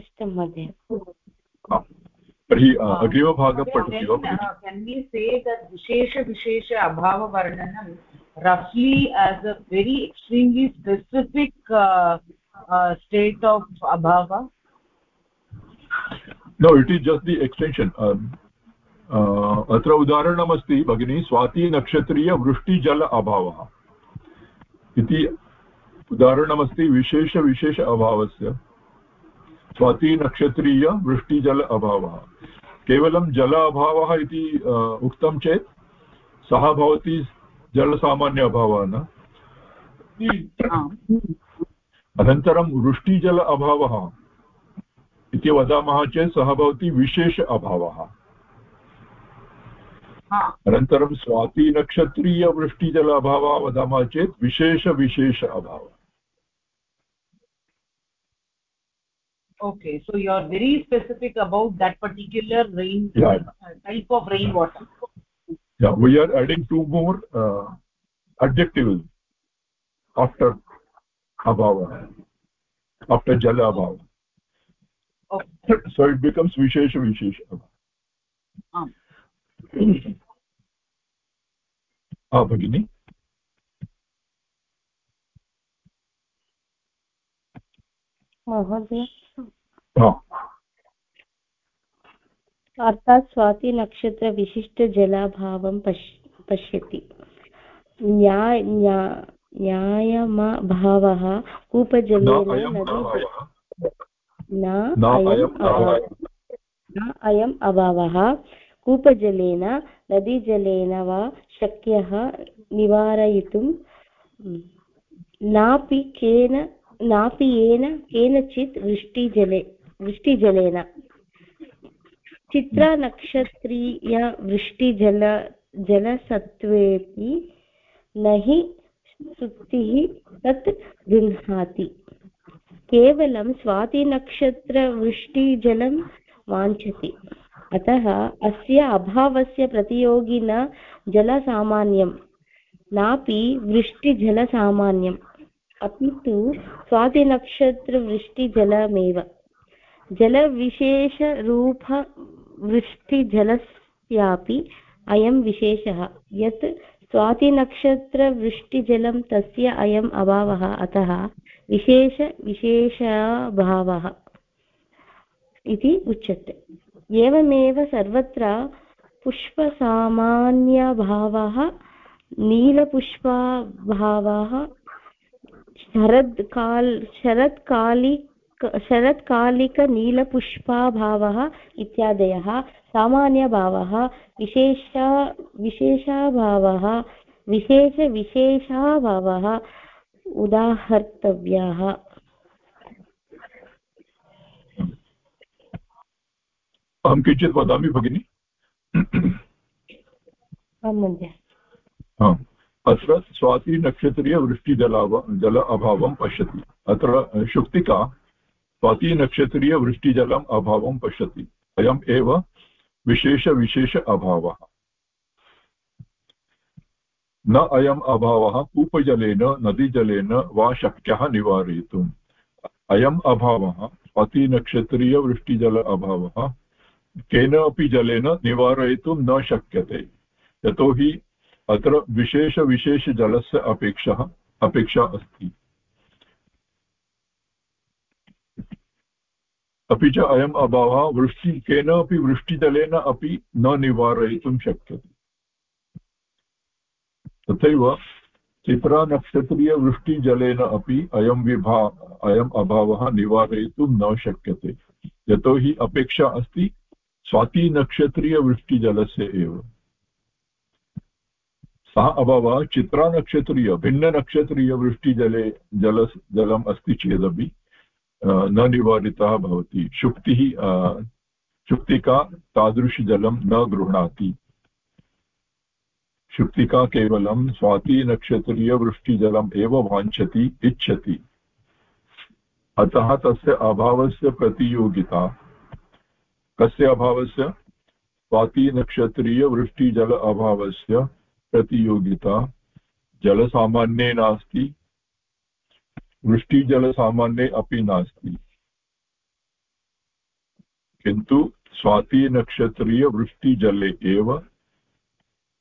स्पष्टं महोदय। तर्हि अग्रिमभागं पठति वा विशेषविशेष अभाववर्णनं roughly as a very extremely specific uh, uh, state of abhava? No it is just the extension. Um, अत्र उदाहरणमस्ति भगिनी स्वातिनक्षत्रीयवृष्टिजल अभावः इति उदाहरणमस्ति विशेषविशेष अभावस्य स्वातिनक्षत्रीय वृष्टिजल अभावः। केवलं जल अभावः इति उक्तं चेत् सः भवति जलसामान्य अभावः न? अनन्तरं वृष्टिजल अभावः इति वदामः चेत् सः भवति विशेष अभावः। अनन्तरं स्वातिनक्षत्रीयवृष्टिजल अभावः वदामः चेत् विशेषविशेष अभावः। okay so you are very specific about that particular rain yeah. uh, type of rainwater yeah we are adding two more uh, adjectives after abhava after jala abhava okay. so it becomes vishesha vishesha um. हा भगिनि महोदय अर्थात् स्वातिनक्षत्रविशिष्टजलाभावं पश् पश्यति। न्यायमभावः कूपजलेन न अयम् अभावः। कूपजलेन नदीजलेन वा शक्यः निवारयितुं नापि केन नापि येन केनचित् वृष्टिजले वृष्टिजलेन। चित्रानक्षत्रीयवृष्टिजल जलसत्त्वेऽपि न हि सुक्तिः तत् गृह्णाति केवलं स्वातिनक्षत्रवृष्टिजलं वाञ्छति। अतः अस्य अभावस्य प्रतियोगिन जलसामान्यं नापि वृष्टिजलसामान्यम्। अपि तु स्वातिनक्षत्रवृष्टिजलमेव। जलविशेषरूपवृष्टिजलस्यापि अयं विशेषः। यत् स्वातिनक्षत्रवृष्टिजलं तस्य अयम् अभावः, अतः विशेषविशेषाभावः इति उच्यते। एवमेव सर्वत्र पुष्पसामान्यभावः, नीलपुष्पाभावः, शरत्काल शरत्कालिक शरत्कालिकनीलपुष्पाभावः इत्यादयः सामान्यभावः विशेष विशेषाभावः विशेषविशेषाभावः उदाहर्तव्याः। अहं किञ्चित् वदामि भगिनि? अत्र स्वातिनक्षत्रीयवृष्टिजलाव जल अभावं पश्यति। अत्र शुक्तिका स्वातिनक्षत्रीयवृष्टिजलम् अभावं पश्यति। अयम् एव विशेषविशेष अभावः। न अयम् अभावः कूपजलेन, नदीजलेन वा शक्यः निवारयितुम् अयम् अभावः स्वातिनक्षत्रीयवृष्टिजल अभावः, केनापि जलेन निवारयितुं न शक्यते। यतोहि अत्र विशेषविशेषजलस्य अपेक्षा अपेक्षा अस्ति। अपि च अयम् अभावः, वृष्टि केनापि वृष्टिजलेन अपि न निवारयितुं शक्यते। तथैव चित्रानक्षत्रीयवृष्टिजलेन अपि अयं विभा, अयम् अभावः निवारयितुं न शक्यते। यतोहि अपेक्षा अस्ति स्वातिनक्षत्रीयवृष्टिजलस्य एव। सः अभावः चित्रानक्षत्रीय, भिन्ननक्षत्रीयवृष्टिजले जल जलम् अस्ति चेदपि न निवारितः भवति। शुक्तिः शुक्तिका तादृशजलं न गृह्णाति। शुक्तिका केवलं स्वातिनक्षत्रीयवृष्टिजलम् एव वाञ्छति, इच्छति। अतः तस्य अभावस्य प्रतियोगिता। कस्य अभावस्य? स्वातिनक्षत्रीयवृष्टिजल अभावस्य प्रतियोगिता। जलसामान्ये नास्ति वृष्टिजलसामान्ये अपि नास्ति। किन्तु स्वातिनक्षत्रीयवृष्टिजले एव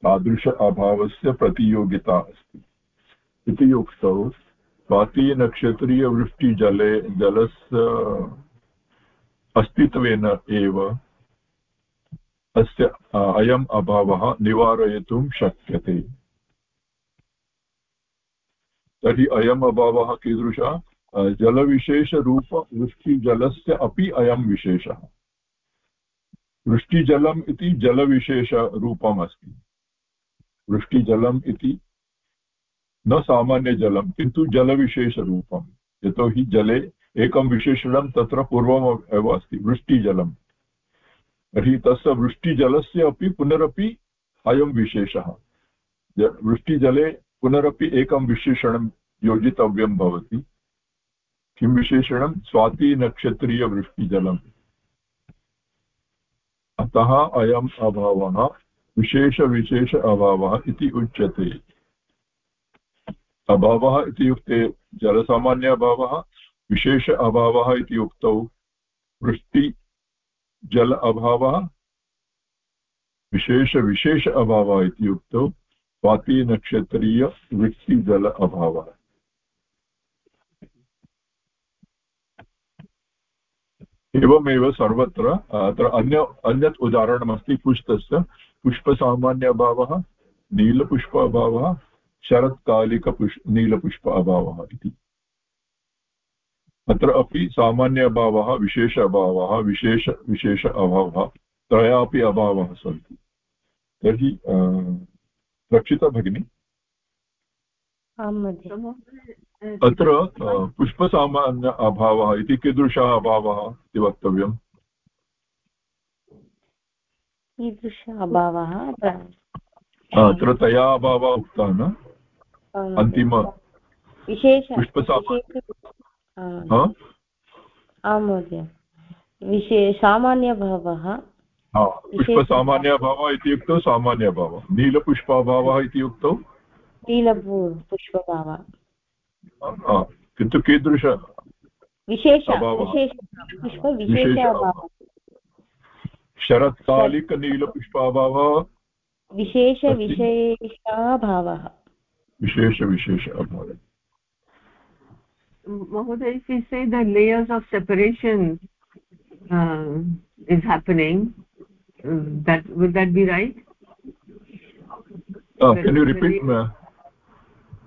तादृश अभावस्य प्रतियोगिता अस्ति। इति उक्तौ। स्वातिनक्षत्रीयवृष्टिजले जलस्य अस्तित्वेन एव अस्य अयम् अभावः निवारयितुं शक्यते। तर्हि अयम् अभावः कीदृशः? जलविशेषरूप वृष्टिजलस्य अपि अयं विशेषः। वृष्टिजलम् इति जलविशेषरूपम् अस्ति वृष्टिजलम् इति न सामान्यजलं किन्तु जलविशेषरूपं। यतोहि जले एकं विशेषणं तत्र पूर्वम् एव अस्ति वृष्टिजलं तर्हि तस्य वृष्टिजलस्य अपि पुनरपि अयं विशेषः। वृष्टिजले पुनरपि एकं विशेषणं योजितव्यं भवति। किं विशेषणं? स्वातिनक्षत्रीयवृष्टिजलम्। अतः अयम् अभावः, विशेषविशेष अभावः इति उच्यते। अभावः इत्युक्ते जलसामान्य अभावः, विशेष अभावः इति उक्तौ। वृष्टि, जल अभावः विशेषविशेष अभावः इति उक्तौ। स्वातिनक्षत्रीयवृष्टिजल अभावः एवमेव सर्वत्र, अत्र अन्य, अन्यत् उदाहरणमस्ति पुष्पस्य। पुष्पसामान्य अभावः, नीलपुष्प अभावः शरत्कालिकपुष् नीलपुष्प अभावः इति। अत्र अपि सामान्य अभावः, विशेष अभावः, विशेष विशेष अभावः, त्रयापि अभावः सन्ति। तर्हि रक्षिता भगिनी? अत्र पुष्पसामान्य अभावः इति कीदृशः अभावः इति वक्तव्यम्? कीदृश अभावः? अत्र तया अभावः उक्तः न? अन्तिम आं महोदय। विशे सामान्यभावः पुष्पसामान्यभावः इत्युक्तौ सामान्यभावः नीलपुष्पाभावः इति उक्तौ नीलपुष्पभावः किन्तु कीदृश शरत्कालिकनीलपुष्पाभावः विशेषविशेषाभावः विशेषविशेष अभावः। Mahoday, if we say the layers of separation uh, is happening, that will that be right? Uh, can you repeat? The,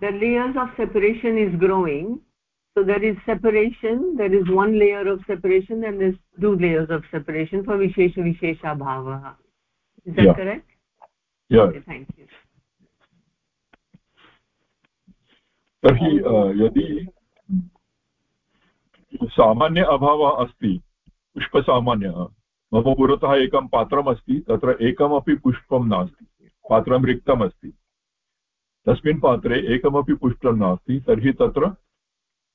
the layers of separation is growing. So there is separation, there is one layer of separation and there's two layers of separation for Vishesha Vishesha Bhava. Is that yeah. correct? Yeah. Okay, thank you. तर्हि यदि सामान्य अभावः अस्ति पुष्पसामान्यः मम पुरतः एकं पात्रम् अस्ति तत्र एकमपि पुष्पं नास्ति पात्रं रिक्तम् अस्ति तस्मिन् पात्रे एकमपि पुष्पं नास्ति तर्हि तत्र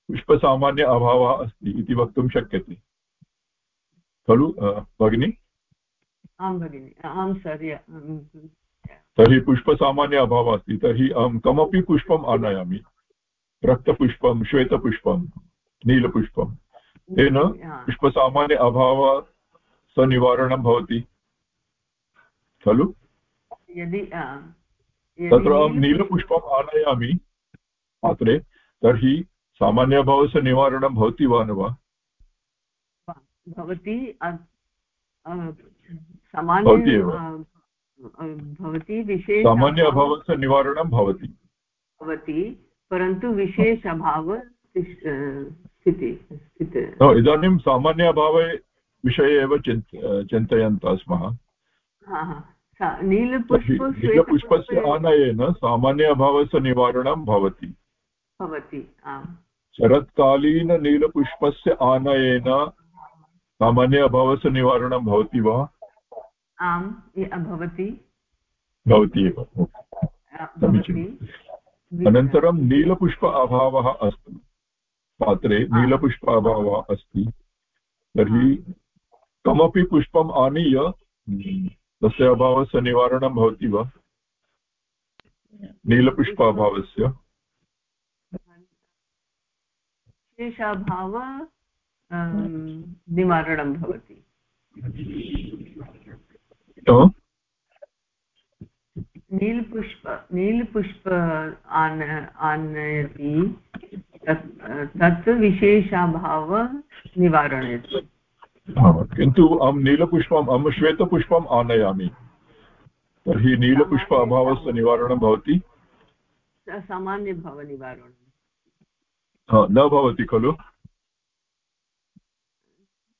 पुष्पसामान्य अभावः अस्ति इति वक्तुं शक्यते। खलु भगिनि? आं भगिनि आं सर् तर्हि पुष्पसामान्य अभावः अस्ति तर्हि अहं कमपि पुष्पम् आनयामि। रक्तपुष्पं श्वेतपुष्पं नीलपुष्पं। तेन पुष्पसामान्य अभावः सनिवारणं भवति। खलु? यदि तत्र अहं नीलपुष्पम् आनयामि पात्रे तर्हि सामान्यभावस्य निवारणं भवति वा न वा? भवति भवति एव। भवति विशेष सामान्य अभावस्य निवारणं भवति। भवति परन्तु विशेष अभाव इदानीं सामान्य अभावे विषये एव चिन्त चिन्तयन्तः स्मः नीलपुष्पस्य आनयेन सामान्य अभावस्य निवारणं भवति। भवति शरत्कालीननीलपुष्पस्य आनयेन सामान्य अभावस्य निवारणं भवति वा? आम् भवति। भवति एव समीचीनम् अनन्तरं नीलपुष्प अभावः अस्ति। पात्रे नीलपुष्प अभावः अस्ति। तर्हि कमपि पुष्पम् आनीय। तस्य अभावस्य निवारणं भवति वा? नीलपुष्प अभावस्य विशेषाभाव निवारणं भवति। नीलपुष्प नीलपुष्प आन आनयति तत् विशेषाभाव निवारणयति किन्तु अहं नीलपुष्पम् अहं श्वेतपुष्पम् आनयामि। तर्हि नीलपुष्प अभावस्य निवारणं भवति। सामान्यभावनिवारणं न भवति खलु?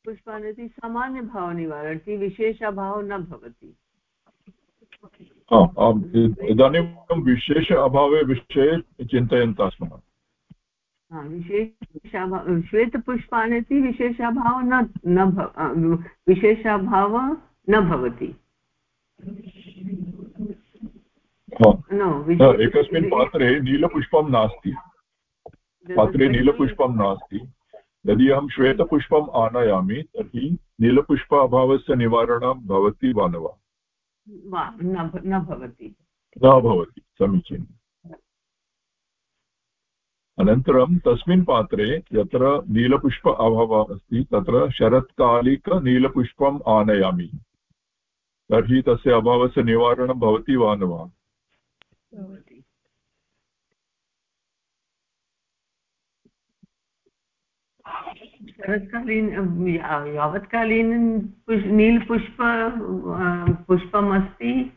पुष्पानति सामान्यभावनिवारणति विशेषाभावः न भवति। इदानीं विशेष अभावे विषये चिन्तयन्तः स्मः विशेषाभाव श्वेतपुष्पानति विशेषाभावः न न विशेषाभावः न भवति। एकस्मिन् पात्रे नीलपुष्पं नास्ति। पात्रे नीलपुष्पं नास्ति। यदि अहं श्वेतपुष्पम् आनयामि तर्हि नीलपुष्प अभावस्य निवारणं भवति वा न वा? न भवति। न भवति समीचीनम्। अनन्तरं तस्मिन् पात्रे यत्र नीलपुष्प अभावः अस्ति तत्र शरत्कालिकनीलपुष्पम् आनयामि। तर्हि तस्य अभावस्य निवारणं भवति वा न वा? शरत्कालीन यावत्कालीन नीलपुष्प पुष्पम् अस्ति।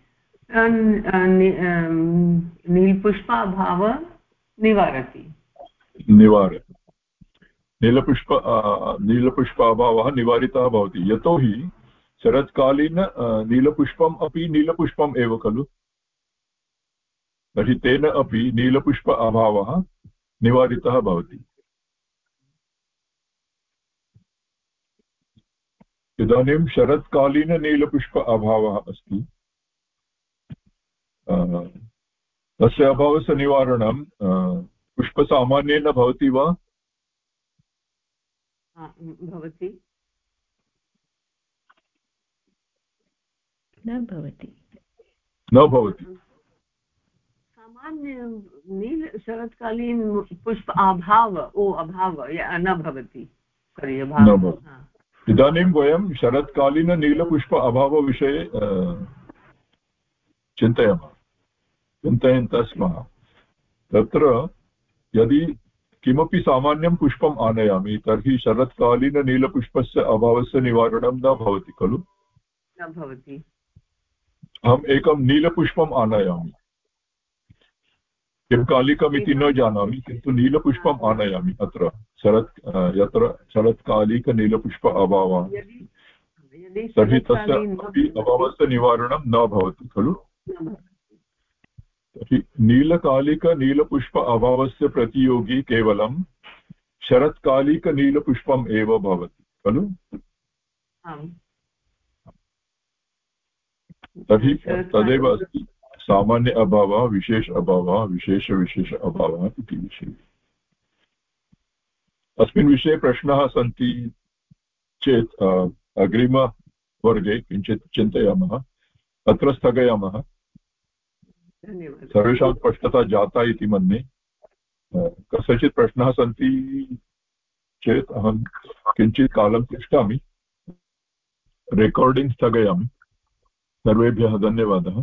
नीलपुष्प अभाव निवारति। निवारति नीलपुष्प नीलपुष्प अभावः निवारितः भवति। यतोहि शरत्कालीन नीलपुष्पम् अपि नीलपुष्पम् एव खलु। तर्हि तेन अपि नीलपुष्प अभावः निवारितः भवति। इदानीं शरत्कालीननीलपुष्प अभावः अस्ति। तस्य अभावस्य निवारणं पुष्पसामान्येन भवति वा? भवति। न भवति। न भवति। सामान्य नील शरत्कालीन पुष्प अभाव ओ अभाव न भवति। इदानीं वयं शरत्कालीननीलपुष्प अभावविषये चिन्तयामः। चिन्तयन्तः स्मः। तत्र यदि किमपि सामान्यं पुष्पम् आनयामि तर्हि शरत्कालीननीलपुष्पस्य अभावस्य निवारणं न भवति खलु? न भवति। अहम् एकं नीलपुष्पम् आनयामि। किं कालिकमिति न जानामि किन्तु नीलपुष्पम् आनयामि अत्र। शरत् यत्र शरत्कालिकनीलपुष्प अभावः तर्हि तस्य अपि अभावस्य निवारणं न भवति खलु? तर्हि नीलकालिकनीलपुष्प अभावस्य प्रतियोगी केवलं शरत्कालिकनीलपुष्पम् एव भवति खलु? तर्हि तदेव अस्ति। सामान्य अभावः विशेष अभावः विशेषविशेष अभावः इति विषये। अस्मिन् विषये प्रश्नाः सन्ति चेत् अग्रिमवर्गे किञ्चित् चिन्तयामः। अत्र स्थगयामः। सर्वेषां स्पष्टता जाता इति मन्ये कस्यचित् प्रश्नाः सन्ति चेत् अहं किञ्चित् कालं तिष्ठामि। रेकार्डिङ्ग् स्थगयामि। सर्वेभ्यः धन्यवादः।